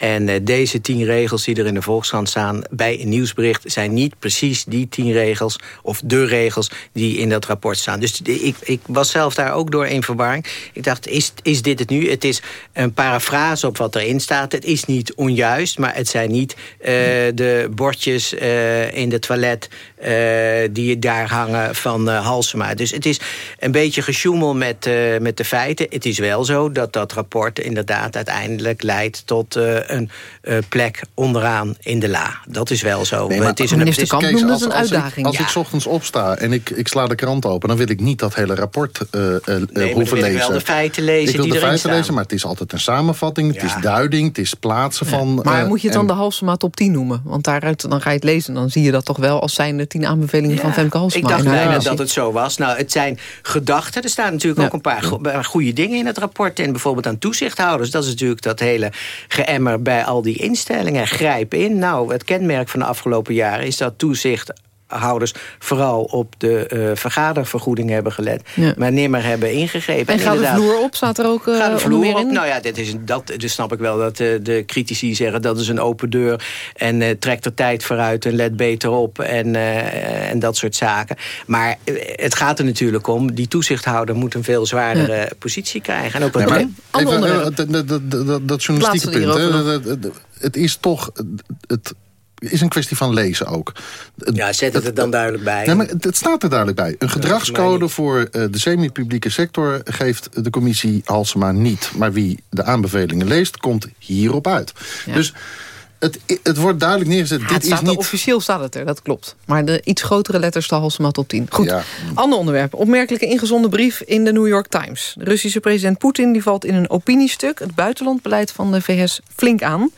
En uh, deze tien regels die er in de Volkskrant staan... bij een nieuwsbericht zijn niet precies die tien regels... of de regels die in dat rapport staan. Dus ik, ik was zelf daar ook door in verwarring. Ik dacht, is, is dit het nu? Het is een parafrase op wat erin staat. Het is niet onjuist, maar het zijn niet uh, de bordjes uh, in de toilet... die daar hangen van Halsema. Dus het is een beetje gesjoemel met, met de feiten. Het is wel zo dat dat rapport inderdaad uiteindelijk leidt tot een uh, plek onderaan in de la. Dat is wel zo. Nee, het is een, minister Kamp noemde het een uitdaging. Als, ik, als ja. ik ochtends opsta en ik, ik sla de krant open... dan wil ik niet dat hele rapport uh, uh, nee, hoeven lezen. Ik wil de feiten lezen Ik wil die de feiten staan. lezen, maar het is altijd een samenvatting. Het Ja. is duiding, het is plaatsen Ja. van... Maar uh, moet je het dan en- de Halsema top 10 noemen? Want daaruit dan ga je het lezen en dan zie je dat toch wel... als zijn de tien aanbevelingen van Femke Halsema. Ik dacht bijna dat het zo was. Nou, het zijn gedachten. Er staan natuurlijk Ja. ook een paar go- paar goede dingen in het rapport. En bijvoorbeeld aan toezichthouders. Dat is natuurlijk dat hele geëmmer bij al die instellingen. Grijp in. Nou, het kenmerk van de afgelopen jaren is dat toezichthouders vooral op de eh, vergadervergoeding hebben gelet. Ja. Maar nimmer hebben ingegrepen. En gaat de vloer op? Staat er ook eh, Gaat de vloer meer op? in? Nou ja, dit is een, dat, dus snap ik wel dat eh, de critici zeggen... dat is een open deur en eh trekt er tijd vooruit en let beter op... en, eh, en dat soort zaken. Maar het gaat er natuurlijk om... die toezichthouder moet een veel zwaardere positie krijgen. En ook wat maar even, dat- dat- dat- dat- Dat journalistieke punt. dat- Het is toch... Het is een kwestie van lezen ook. Ja, zet het er dan duidelijk bij. Nee, maar het staat er duidelijk bij. Een gedragscode voor eh, de semi-publieke sector... geeft de commissie Halsema niet. Maar wie de aanbevelingen leest, komt hierop uit. Ja. Dus het, het wordt duidelijk neergezet. Ja, dit het staat is er, niet... officieel staat het er, dat klopt. Maar de iets grotere letters de Halsema top 10. Goed, Ja. ander onderwerp. Opmerkelijke ingezonden brief in de New York Times. De Russische president Poetin die valt in een opiniestuk... het buitenlandbeleid van de VS flink aan.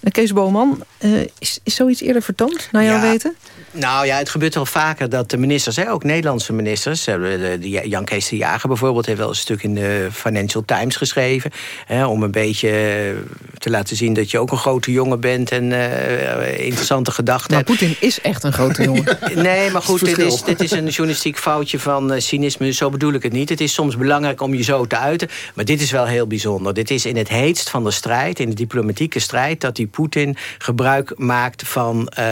En Kees Boman, eh, is, is zoiets eerder vertoond, naar jouw Ja. weten? Nou ja, het gebeurt wel vaker dat de ministers, hè, ook Nederlandse ministers... eh, Jan Kees de Jager bijvoorbeeld heeft wel een stuk in de Financial Times geschreven... Hè, om een beetje eh, te laten zien dat je ook een grote jongen bent... en eh, interessante gedachten Nou, hebt. Poetin is echt een grote jongen. Nee, maar goed, dit is, dit is een journalistiek foutje van eh, cynisme. Zo bedoel ik het niet. Het is soms belangrijk om je zo te uiten. Maar dit is wel heel bijzonder. Dit is in het heetst van de strijd, in de diplomatieke strijd... dat die Poetin gebruik maakt van, eh,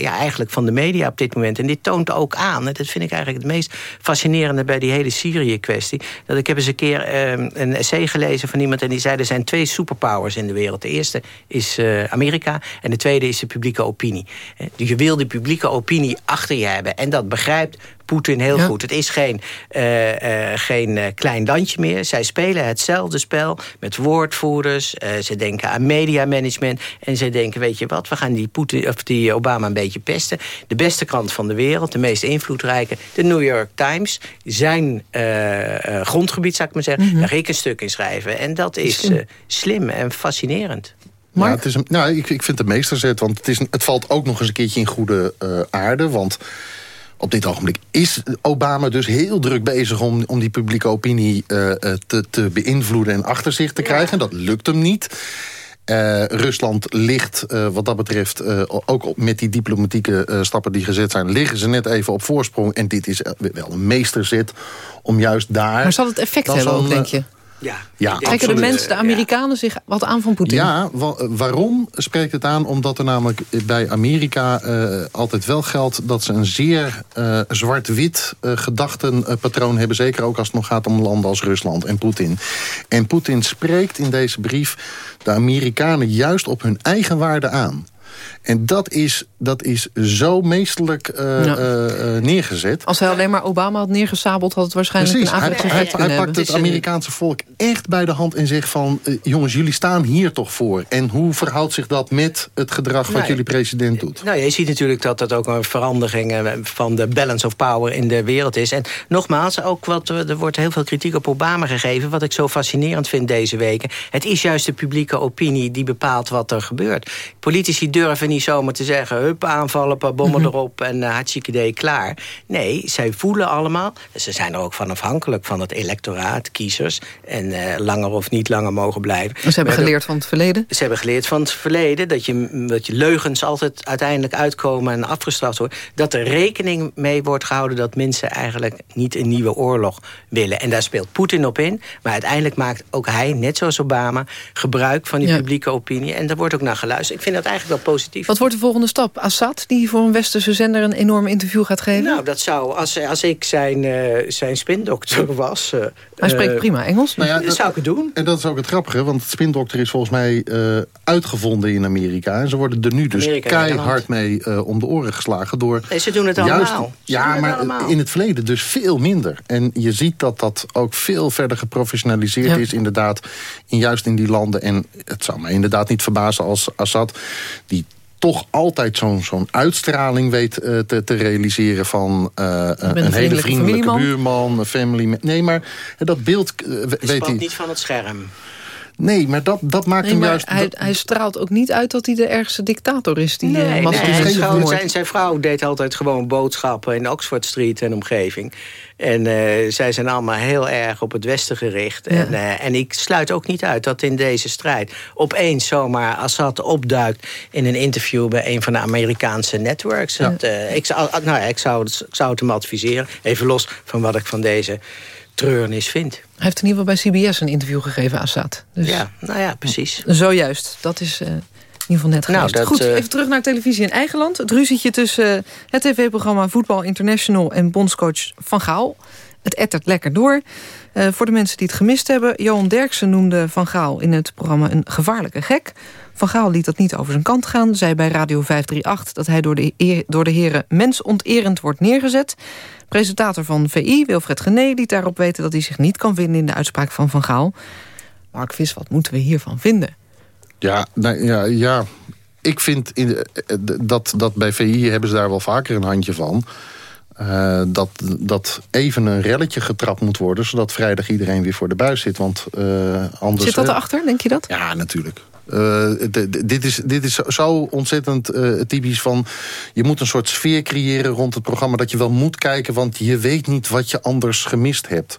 ja, eigenlijk van de media op dit moment. En dit toont ook aan, dat vind ik eigenlijk het meest fascinerende... bij die hele Syrië-kwestie. Dat ik heb eens een keer eh, een essay gelezen van iemand... en die zei er zijn twee superpowers in de wereld. De eerste is eh, Amerika en de tweede is de publieke opinie. Je wil de publieke opinie achter je hebben. En dat begrijpt Poetin heel Ja. goed. Het is geen, eh, eh, geen eh, klein landje meer. Zij spelen hetzelfde spel met woordvoerders. Eh, ze denken aan mediamanagement. En ze denken, weet je wat, we gaan die, Poetin, of die Obama een beetje pesten. De beste krant van de wereld, de meest invloedrijke, de New York Times. Zijn eh, eh, grondgebied, zou ik maar zeggen. Daar ga ik een stuk in schrijven. En dat is Slim. eh, slim en fascinerend. Ja, het is een, nou, ik, ik vind het meesterzet, want het, is, een- het valt ook nog eens een keertje in goede eh, aarde. Want op dit ogenblik is Obama dus heel druk bezig... om, om die publieke opinie eh, eh, te, te beïnvloeden en achter zich te krijgen. Dat lukt hem niet. Eh, Rusland ligt wat dat betreft, ook met die diplomatieke stappen die gezet zijn... liggen ze net even op voorsprong. En dit is wel een meesterzet om juist daar... Maar zal het effect hebben ook, denk je? Ja, Ja, Trekken de mensen, de Amerikanen, zich wat aan van Poetin? Ja, wa- waarom spreekt het aan? Omdat er namelijk bij Amerika eh, altijd wel geldt... dat ze een zeer eh, zwart-wit eh, gedachtenpatroon hebben. Zeker ook als het nog gaat om landen als Rusland en Poetin. En Poetin spreekt in deze brief de Amerikanen juist op hun eigen waarde aan. En dat is, dat is zo meesterlijk eh, Ja. eh, eh, neergezet. Als hij alleen maar Obama had neergesabeld... had het waarschijnlijk Precies, een hij, hij, pakt het Amerikaanse volk echt bij de hand en zegt van... jongens, jullie staan hier toch voor. En hoe verhoudt zich dat met het gedrag wat jullie president doet? Nou, je ziet natuurlijk dat dat ook een verandering van de balance of power in de wereld is. En nogmaals, ook wat, er wordt heel veel kritiek op Obama gegeven. Wat ik zo fascinerend vind deze weken. Het is juist de publieke opinie die bepaalt wat er gebeurt. Politici durven durven niet zomaar te zeggen... hup, aanvallen, paar bommen Mhm. erop en uh, hartstikke idee, klaar. Nee, zij voelen allemaal... ze zijn er ook van afhankelijk van het electoraat, kiezers... en uh, langer of niet langer mogen blijven. Ze hebben geleerd van het verleden? Ze hebben geleerd van het verleden... dat je, dat je leugens altijd uiteindelijk uitkomen en afgestraft worden. Dat er rekening mee wordt gehouden... dat mensen eigenlijk niet een nieuwe oorlog willen. En daar speelt Poetin op in. Maar uiteindelijk maakt ook hij, net zoals Obama... gebruik van die ja. publieke opinie. En daar wordt ook naar geluisterd. Ik vind dat eigenlijk wel positief. Wat wordt de volgende stap? Assad, die voor een westerse zender een enorm interview gaat geven? Nou, dat zou, als, als ik zijn, uh, zijn spindokter was... Uh, hij spreekt prima Engels. Nou ja, dat zou ik het doen. En dat is ook het grappige, want spindokter is volgens mij uh, uitgevonden in Amerika. En ze worden er nu dus Amerika, keihard mee om de oren geslagen door... Nee, ze doen het allemaal. Juist, ze ja, maar allemaal. in het verleden dus veel minder. En je ziet dat dat ook veel verder geprofessionaliseerd ja. is inderdaad... In, juist in die landen. En het zou mij inderdaad niet verbazen als Assad... die toch altijd zo'n zo'n uitstraling weet uh, te, te, realiseren van uh, een, een hele vriendelijke buurman, een family. Nee, maar dat beeld uh, weet hij. niet van het scherm. Nee, maar dat, dat maakt nee, hem juist... Hij, hij, straalt ook niet uit dat hij de ergste dictator is. Die nee, nee, zijn, vrouw, zijn, zijn, vrouw deed altijd gewoon boodschappen in Oxford Street en omgeving. En uh, zij zijn allemaal heel erg op het Westen gericht. Ja. En, uh, en ik sluit ook niet uit dat in deze strijd... opeens zomaar Assad opduikt in een interview... bij een van de Amerikaanse networks. Ja. Dat, uh, ik, zou, nou ja, ik, zou het, ik zou het hem adviseren. Even los van wat ik van deze treurnis vind. Hij heeft in ieder geval bij CBS een interview gegeven, Assad. Dus ja, nou ja, precies. Zojuist, dat is uh, in ieder geval net nou, dat, Goed, uh... even terug naar televisie in eigen land. Het ruzietje tussen uh, het tv-programma Voetbal International... en bondscoach Van Gaal. Het ettert lekker door. Uh, voor de mensen die het gemist hebben... Johan Derksen noemde Van Gaal in het programma een gevaarlijke gek. Van Gaal liet dat niet over zijn kant gaan. Zei bij Radio 538 dat hij door de, door de heren mensonterend wordt neergezet. Presentator van VI, Wilfred Gené, liet daarop weten... dat hij zich niet kan vinden in de uitspraak van Van Gaal. Mark Vis, wat moeten we hiervan vinden? Ja, nou, ja, ja. ik vind in de, dat, dat bij VI hebben ze daar wel vaker een handje van... Uh, dat, dat even een relletje getrapt moet worden... zodat vrijdag iedereen weer voor de buis zit. Want, uh, anders, zit dat erachter, denk je dat? Ja, natuurlijk. Uh, dit, is, dit is zo ontzettend uh, typisch van... je moet een soort sfeer creëren rond het programma... dat je wel moet kijken, want je weet niet wat je anders gemist hebt.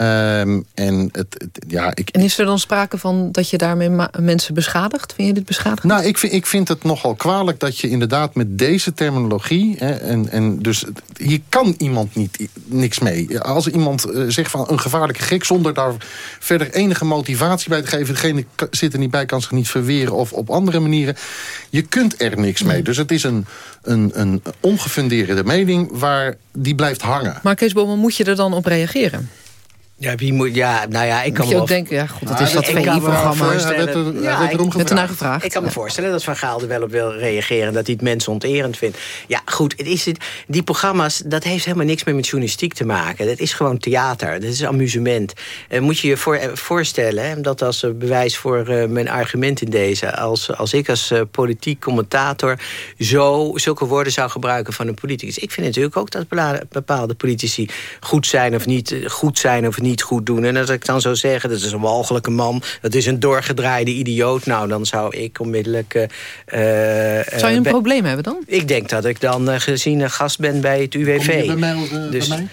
Um, en, het, het, ja, ik, en is er dan sprake van dat je daarmee mensen beschadigt? Vind je dit beschadigd? Nou, ik vind, ik vind het nogal kwalijk dat je inderdaad met deze terminologie... Hè, en, en dus hier kan iemand niet, niks mee. Als iemand uh, zegt van een gevaarlijke gek... zonder daar verder enige motivatie bij te geven... degene zit er niet bij, kan zich niet verweren of op andere manieren. Je kunt er niks mee. Dus het is een, een, een ongefundeerde mening waar die blijft hangen. Maar Kees Bomen, moet je er dan op reageren? Ja, wie moet, ja, nou ja, ik kan moet je me ook denken, ja, goed, dat is dat VI-programma. Ja, ik, met ernaar gevraagd. Ik kan me voorstellen dat Van Gaal er wel op wil reageren... dat hij het mensonterend vindt. Ja, goed, het is het, die programma's, dat heeft helemaal niks meer met journalistiek te maken. Dat is gewoon theater, dat is amusement. Uh, moet je je voor, uh, voorstellen, dat als uh, bewijs voor uh, mijn argument in deze... als, als ik als uh, politiek commentator zo zulke woorden zou gebruiken van een politicus... ik vind natuurlijk ook dat bepaalde politici goed zijn of niet goed zijn... of niet niet goed doen. En als ik dan zou zeggen, dat is een walgelijke man... dat is een doorgedraaide idioot... nou, dan zou ik onmiddellijk... Uh, zou je een probleem hebben dan? Ik denk dat ik dan uh, gezien een gast ben bij het UWV. Kom je bij mij, uh, dus, bij mij?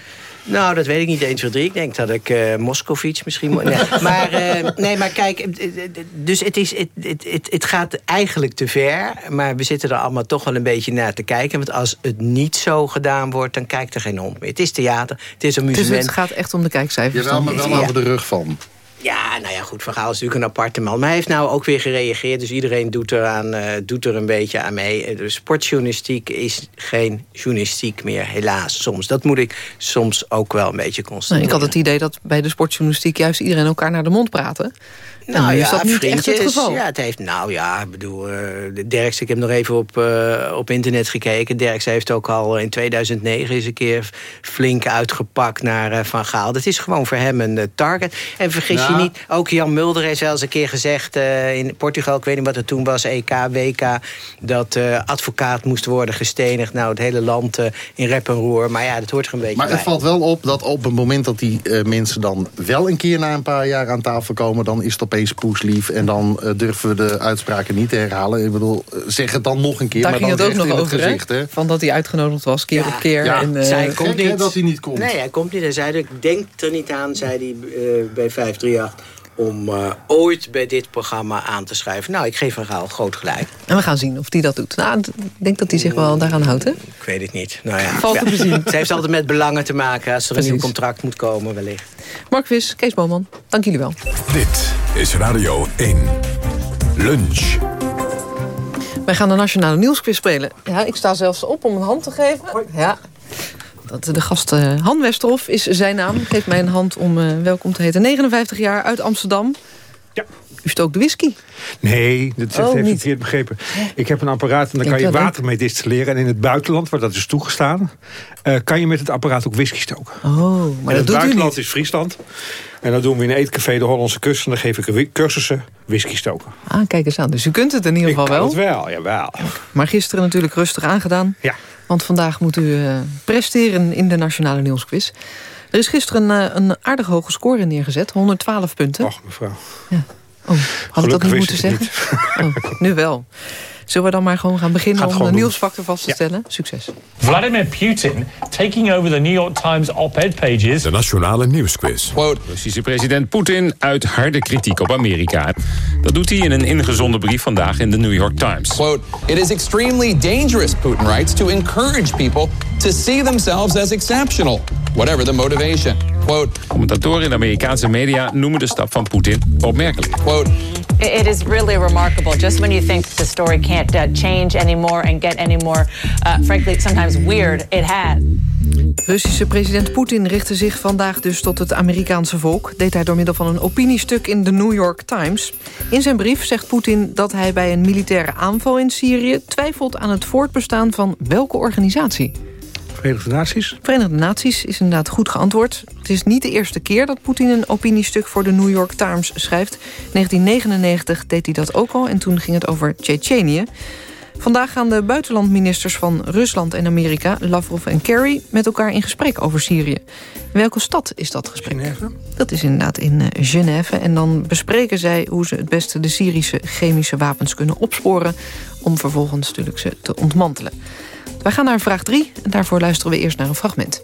Nou, dat weet ik niet 1, 2, 3. Ik denk dat ik uh, Moskovits misschien moet... Nee. maar, uh, nee, maar kijk, dus het, is, het, het, het gaat eigenlijk te ver. Maar we zitten er allemaal toch wel een beetje naar te kijken. Want als het niet zo gedaan wordt, dan kijkt er geen hond meer. Het is theater, het is amusement. Dus het gaat echt om de kijkcijfers. Jawel, maar wel over de rug van. Ja, nou ja, goed, Van Gaal is natuurlijk een aparte man. Maar hij heeft nou ook weer gereageerd. Dus iedereen doet er, aan, uh, doet er een beetje aan mee. De sportjournalistiek is geen journalistiek meer, helaas. Soms. Dat moet ik soms ook wel een beetje constateren. Nou, ik had het idee dat bij de sportjournalistiek... juist iedereen elkaar naar de mond praten. Nou, nou is ja, dat niet echt het geval? Ja, het heeft, nou ja, ik bedoel, uh, Derks, ik heb nog even op, uh, op internet gekeken. Derks heeft ook al in 2009 eens een keer flink uitgepakt naar uh, Van Gaal. Dat is gewoon voor hem een target. En vergis ja, je je niet... Ook Jan Mulder heeft wel eens een keer gezegd... In Portugal, ik weet niet wat het toen was, EK, WK... dat advocaat moest worden gestenigd. Nou, het hele land in rep en roer. Maar ja, dat hoort er een beetje Maar bij. het valt wel op dat op het moment dat die mensen dan... wel een keer na een paar jaar aan tafel komen... dan is het opeens poeslief. En dan durven we de uitspraken niet te herhalen. Ik bedoel, zeg het dan nog een keer. Daar maar ging dan het ook nog over, gezicht, hè? Van dat hij uitgenodigd was, keer Ja. op keer. Ja, en, zij uh, komt Gek, hè, niet. dat hij niet komt. Nee, hij komt niet. Hij zei, ik denk er niet aan, zei hij uh, bij 538 om uh, ooit bij dit programma aan te schrijven. Nou, ik geef een groot gelijk. En we gaan zien of hij dat doet. Nou, ik denk dat hij zich wel daaraan houdt, hè? Ik weet het niet. Nou ja, Valt te bezien. Het heeft altijd met belangen te maken als er Precies. een nieuw contract moet komen, wellicht. Mark Vis, Kees Boman, dank jullie wel. Dit is Radio 1. Lunch. Wij gaan de Nationale Nieuwsquiz spelen. Ja, ik sta zelfs op om een hand te geven. Ja. Dat, de gast uh, Han Westerhof is zijn naam. Geeft mij een hand om uh, welkom te heten. 59 jaar uit Amsterdam. Ja. U stookt de whisky? Nee, dat Oh, heeft niet. u verkeerd begrepen. Ik heb een apparaat en daar kan je wel water mee distilleren. En in het buitenland, waar dat is toegestaan... eh, kan je met het apparaat ook whisky stoken. Oh, maar en dat het doet u buitenland niet. is Friesland. En dat doen we in een eetcafé de Hollandse Kust. En dan geef ik cursussen whisky stoken. Ah, kijk eens aan. Dus u kunt het in ieder geval Ik kan wel. het wel, jawel. Maar gisteren natuurlijk rustig aangedaan. Ja. Want vandaag moet u eh, presteren in de Nationale Nieuwsquiz. Er is gisteren een, eh, een aardig hoge score neergezet. 112 punten. Och, mevrouw. Oh, had ik dat niet moeten zeggen? Oh, nu wel. Zullen we dan maar gewoon gaan beginnen om de nieuwsfactor vast te stellen? Succes. Vladimir Putin taking over the New York Times op-ed pages. De Nationale Nieuwsquiz. Quote, Russische president Poetin uit harde kritiek op Amerika. Dat doet hij in een ingezonden brief vandaag in de New York Times. Quote, it is extremely dangerous, Putin writes, to encourage people to see themselves as exceptional, whatever the motivation. Quote, Commentatoren in de Amerikaanse media noemen de stap van Poetin opmerkelijk. quote, It is really remarkable. Just when you think the story can't uh, change anymore and get any more, uh, frankly, sometimes weird, it has. Russische president Poetin richtte zich vandaag dus tot het Amerikaanse volk. Deed hij door middel van een opiniestuk in de New York Times. In zijn brief zegt Poetin dat hij bij een militaire aanval in Syrië... twijfelt aan het voortbestaan van welke organisatie? Verenigde Naties? Verenigde Naties is inderdaad goed geantwoord. Het is niet de eerste keer dat Poetin een opiniestuk voor de New York Times schrijft. In 1999 deed hij dat ook al en toen ging het over Tsjetsjenië. Vandaag gaan de buitenlandministers van Rusland en Amerika, Lavrov en Kerry, met elkaar in gesprek over Syrië. In welke stad is dat gesprek? Genève? Dat is inderdaad in eh, Genève. En dan bespreken zij hoe ze het beste de Syrische chemische wapens kunnen opsporen... om vervolgens natuurlijk ze te ontmantelen. Wij gaan naar vraag 3 en daarvoor luisteren we eerst naar een fragment.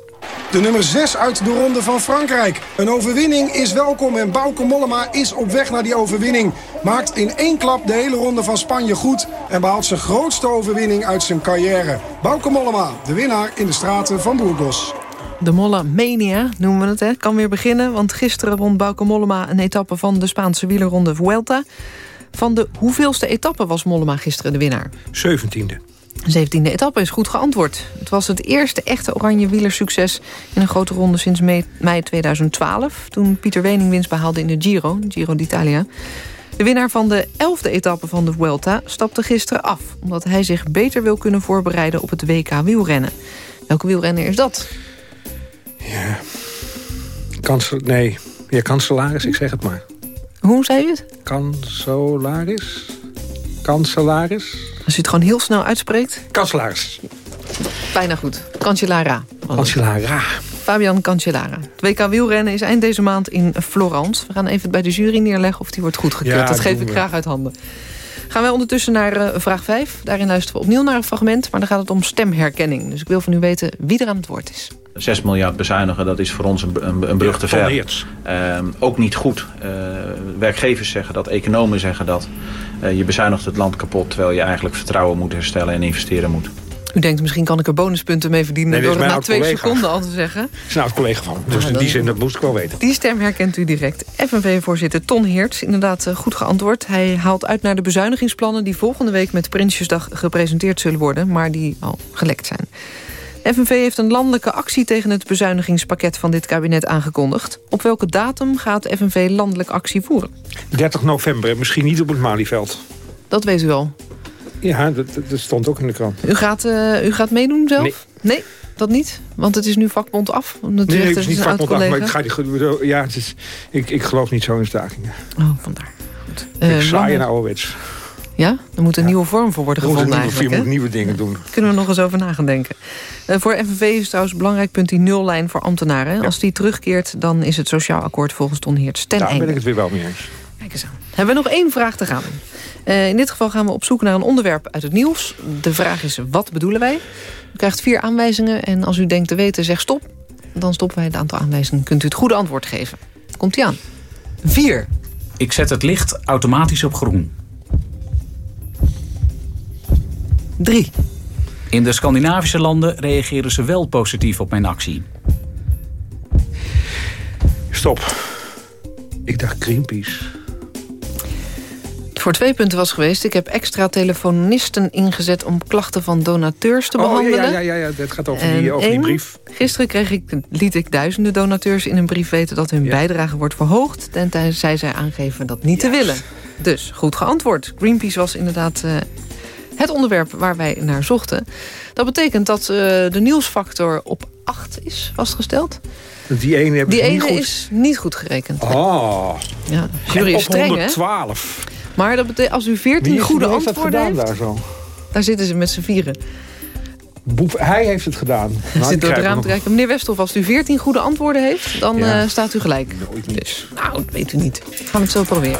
De nummer 6 uit de ronde van Frankrijk. Een overwinning is welkom en Bauke Mollema is op weg naar die overwinning. Maakt in één klap de hele ronde van Spanje goed... en behaalt zijn grootste overwinning uit zijn carrière. Bauke Mollema, de winnaar in de straten van Burgos. De Molla Mania noemen we het, hè. kan weer beginnen. Want gisteren won Bauke Mollema een etappe van de Spaanse wielerronde Vuelta. Van de hoeveelste etappe was Mollema gisteren de winnaar? 17e. De 17e etappe is goed geantwoord. Het was het eerste echte oranje wielersucces in een grote ronde sinds mei mei 2012... toen Pieter Wening winst behaalde in de Giro, Giro d'Italia. De winnaar van de 11e etappe van de Vuelta stapte gisteren af... omdat hij zich beter wil kunnen voorbereiden op het WK wielrennen. Welke wielrenner is dat? Ja. Kansel, nee, ja, kanselaris, ik zeg het maar. Hoe zei u het? Kanselaris? Kanselaris? Als u het gewoon heel snel uitspreekt. Kanselaris. Bijna goed. Cancellara. Cancellara. Fabian Cancellara. Het WK wielrennen is eind deze maand in Florence. We gaan even bij de jury neerleggen of die wordt goedgekeurd. Ja, dat geef ik we. graag uit handen. Gaan wij ondertussen naar eh, vraag 5. Daarin luisteren we opnieuw naar een fragment. Maar dan gaat het om stemherkenning. Dus ik wil van u weten wie er aan het woord is. 6 miljard bezuinigen, dat is voor ons een, een, een brug te Van ver. Heerts. Ehm, ook niet goed. Eh, werkgevers zeggen dat, economen zeggen dat. Eh, je bezuinigt het land kapot, terwijl je eigenlijk vertrouwen moet herstellen en investeren moet. U denkt misschien kan ik er bonuspunten mee verdienen... Nee, door het na twee seconden al te zeggen. Dat is een oud-collega van me. Dus Ja, in die zin, dat moest ik wel weten. Die stem herkent u direct. FNV-voorzitter Ton Heerts, inderdaad eh, goed geantwoord. Hij haalt uit naar de bezuinigingsplannen... die volgende week met Prinsjesdag gepresenteerd zullen worden... maar die al gelekt zijn. FNV heeft een landelijke actie tegen het bezuinigingspakket van dit kabinet aangekondigd. Op welke datum gaat FNV landelijk actie voeren? 30 november, misschien niet op het Malieveld. Dat weet u al. Ja, dat, dat stond ook in de krant. U gaat, eh, u gaat meedoen zelf? Nee. Nee? dat niet? Want het is nu vakbond af? Omdat Nee, nee, het is niet vakbond af, maar ik, ga die, ja, het is, ik, ik geloof niet zo in stakingen. Oh, vandaar. Goed. ik Eh, saai en Lange- ouderwets. Ja? Er moet een nieuwe vorm voor worden gevonden nieuwe, we eigenlijk, moeten hè? nieuwe dingen doen. Kunnen we nog eens over na gaan denken. Eh, voor FNV is trouwens een belangrijk punt die nullijn voor ambtenaren. hè. Als die terugkeert, dan is het sociaal akkoord volgens Don Heerts ten Daar ben ik het weer wel mee eens. Kijk eens aan. Hebben we nog één vraag te gaan. Eh, in dit geval gaan we op zoek naar een onderwerp uit het nieuws. De vraag is, wat bedoelen wij? U krijgt vier aanwijzingen en als u denkt te weten, zeg stop. Dan stoppen wij het aantal aanwijzingen. Kunt u het goede antwoord geven. Komt-ie aan. Vier. Ik zet het licht automatisch op groen. Drie. In de Scandinavische landen reageren ze wel positief op mijn actie. Stop. Ik dacht Greenpeace. Voor twee punten was geweest. Ik heb extra telefonisten ingezet om klachten van donateurs te Oh, ja, behandelen. ja, ja, ja, dat gaat over En die, over die brief. Gisteren kreeg ik, liet ik duizenden donateurs in een brief weten... dat hun bijdrage wordt verhoogd... tenzij zij aangeven dat niet te willen. Dus, goed geantwoord. Greenpeace was inderdaad eh, het onderwerp waar wij naar zochten. Dat betekent dat eh, de nieuwsfactor op 8 is vastgesteld. Die ene hebben Die niet ene goed. is niet goed gerekend. Oh. Ja, jury is op streng, hè? 112. Maar dat betekent, als u 14 Wie is- goede wie heeft dat antwoorden gedaan heeft... daar zo? Daar zitten ze met z'n vieren. Boef, hij heeft het gedaan. Hij Nou, zit door het raam te kijken. Meneer Westhoff, als u 14 goede antwoorden heeft... dan Ja. eh, staat u gelijk. Dus, nou, dat weet u niet. Gaan we het zo proberen.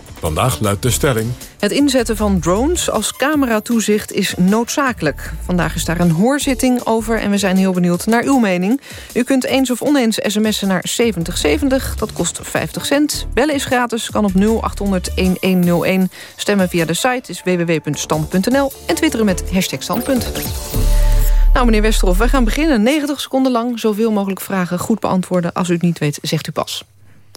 Vandaag luidt de stelling... Het inzetten van drones als cameratoezicht is noodzakelijk. Vandaag is daar een hoorzitting over en we zijn heel benieuwd naar uw mening. U kunt eens of oneens sms'en naar 7070, dat kost 50 cent. Bellen is gratis, kan op 0800-1101. Stemmen via de site is www.stand.nl en twitteren met hashtag standpunt. Nou, meneer Westerhof, wij gaan beginnen. 90 seconden lang, zoveel mogelijk vragen goed beantwoorden. Als u het niet weet, zegt u pas.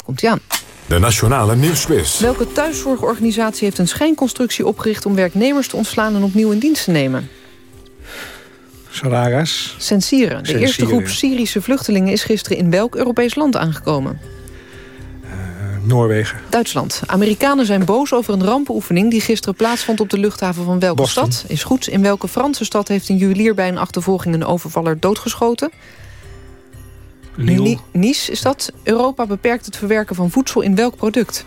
Komt-ie aan. De Nationale Nieuwsquiz. Welke thuiszorgorganisatie heeft een schijnconstructie opgericht... om werknemers te ontslaan en opnieuw in dienst te nemen? Salaris. Sensieren. De Sensieren, eerste groep. Syrische vluchtelingen is gisteren in welk Europees land aangekomen? Noorwegen. Duitsland. Amerikanen zijn boos over een rampenoefening... die gisteren plaatsvond op de luchthaven van welke Boston. stad? Is goed. In welke Franse stad heeft een juwelier bij een achtervolging... een overvaller doodgeschoten? Lille. Nice is dat. Europa beperkt het verwerken van voedsel in welk product?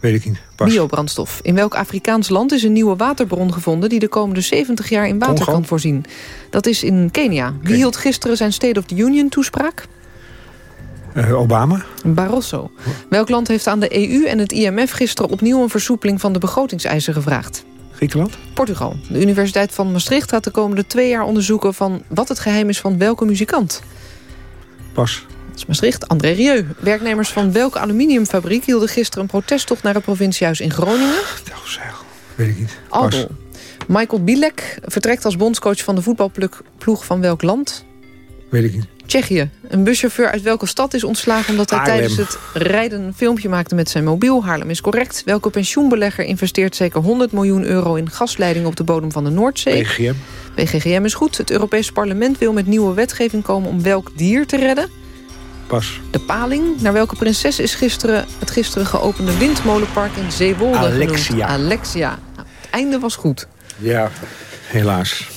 Weet ik niet. Pas. Biobrandstof. In welk Afrikaans land is een nieuwe waterbron gevonden... die de komende 70 jaar in water Congo? kan voorzien? Dat is in Kenia. Wie hield gisteren zijn State of the Union toespraak? Eh, Obama. Barroso. Welk land heeft aan de EU en het IMF gisteren opnieuw... een versoepeling van de begrotingseisen gevraagd? Griekenland. Portugal. De Universiteit van Maastricht gaat de komende twee jaar onderzoeken... van wat het geheim is van welke muzikant. Pas. Dat is Maastricht. André Rieu. Werknemers van welke aluminiumfabriek... hielden gisteren een protesttocht naar het provinciehuis in Groningen? Weet ik niet. Pas. Michael Bilek vertrekt als bondscoach van de voetbalploeg van welk land? Weet ik niet. Tsjechië. Een buschauffeur uit welke stad is ontslagen... omdat hij Haarlem. tijdens het rijden een filmpje maakte met zijn mobiel. Haarlem is correct. Welke pensioenbelegger investeert zeker 100 miljoen euro... in gasleidingen op de bodem van de Noordzee? BGM. BGGM is goed. Het Europees Parlement wil met nieuwe wetgeving komen... om welk dier te redden? Pas. De paling. Naar welke prinses is gisteren het gisteren geopende windmolenpark in Zeewolde Alexia. genoemd? Alexia. Nou, het einde was goed. Ja, helaas.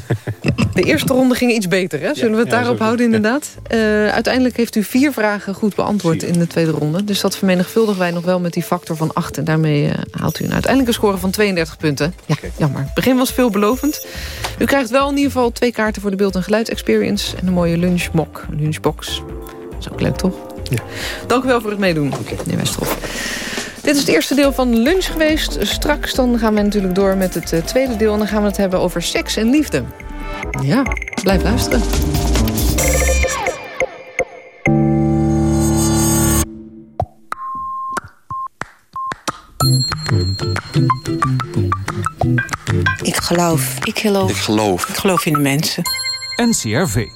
De eerste ronde ging iets beter, hè? Zullen we het daarop houden inderdaad? Eh, uiteindelijk heeft u vier vragen goed beantwoord in de tweede ronde. Dus dat vermenigvuldigen wij nog wel met die factor van 8. En daarmee eh, haalt u een uiteindelijke score van 32 punten. Ja, jammer. Het begin was veelbelovend. U krijgt wel in ieder geval twee kaarten voor de beeld- en geluidsexperience... en een mooie lunchmok, lunchbox. Dat is ook leuk, toch? Ja. Dank u wel voor het meedoen, meneer Westerhof. Dit is het eerste deel van lunch geweest. Straks dan gaan we natuurlijk door met het eh, tweede deel... en dan gaan we het hebben over seks en liefde. Ja, blijf luisteren. Ik geloof. Ik geloof. Ik geloof. Ik geloof in de mensen. NCRV.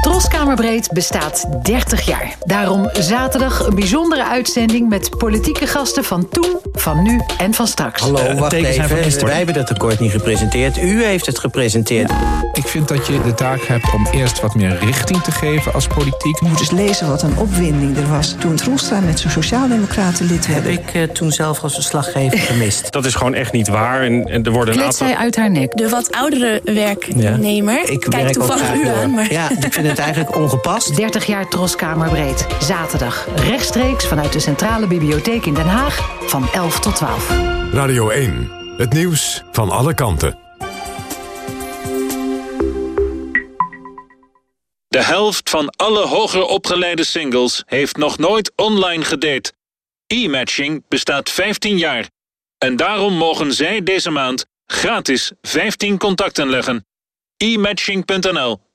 Troskamerbreed bestaat 30 jaar. Daarom zaterdag een bijzondere uitzending met politieke gasten van toen, van nu en van straks. Hallo, wacht even. Wij hebben dat tekort niet gepresenteerd. U heeft het gepresenteerd. Ik vind dat je de taak hebt om eerst wat meer richting te geven als politiek. Je moet eens lezen wat een opwinding er was toen Troelstra met zijn sociaaldemocraten lid werd. Heb ik uh, toen zelf als verslaggever gemist. Dat is gewoon echt niet waar. En, en er worden een aantal... zij uit haar nek. De wat oudere werknemer. Ja. Ik Kijk toevallig u aan. Maar... Ja, ik vind het eigenlijk ongepast. 30 jaar Troskamerbreed. Zaterdag. Rechtstreeks vanuit de Centrale Bibliotheek in Den Haag. Van 11 tot 12. Radio 1. Het nieuws van alle kanten. De helft van alle hoger opgeleide singles heeft nog nooit online gedate. E-matching bestaat 15 jaar. En daarom mogen zij deze maand gratis 15 contacten leggen. e-matching.nl.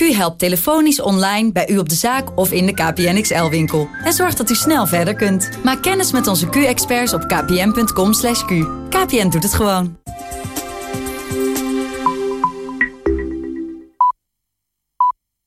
Q helpt telefonisch online bij u op de zaak of in de KPN XL-winkel. En zorgt dat u snel verder kunt. Maak kennis met onze Q-experts op kpn.com. /q. KPN doet het gewoon.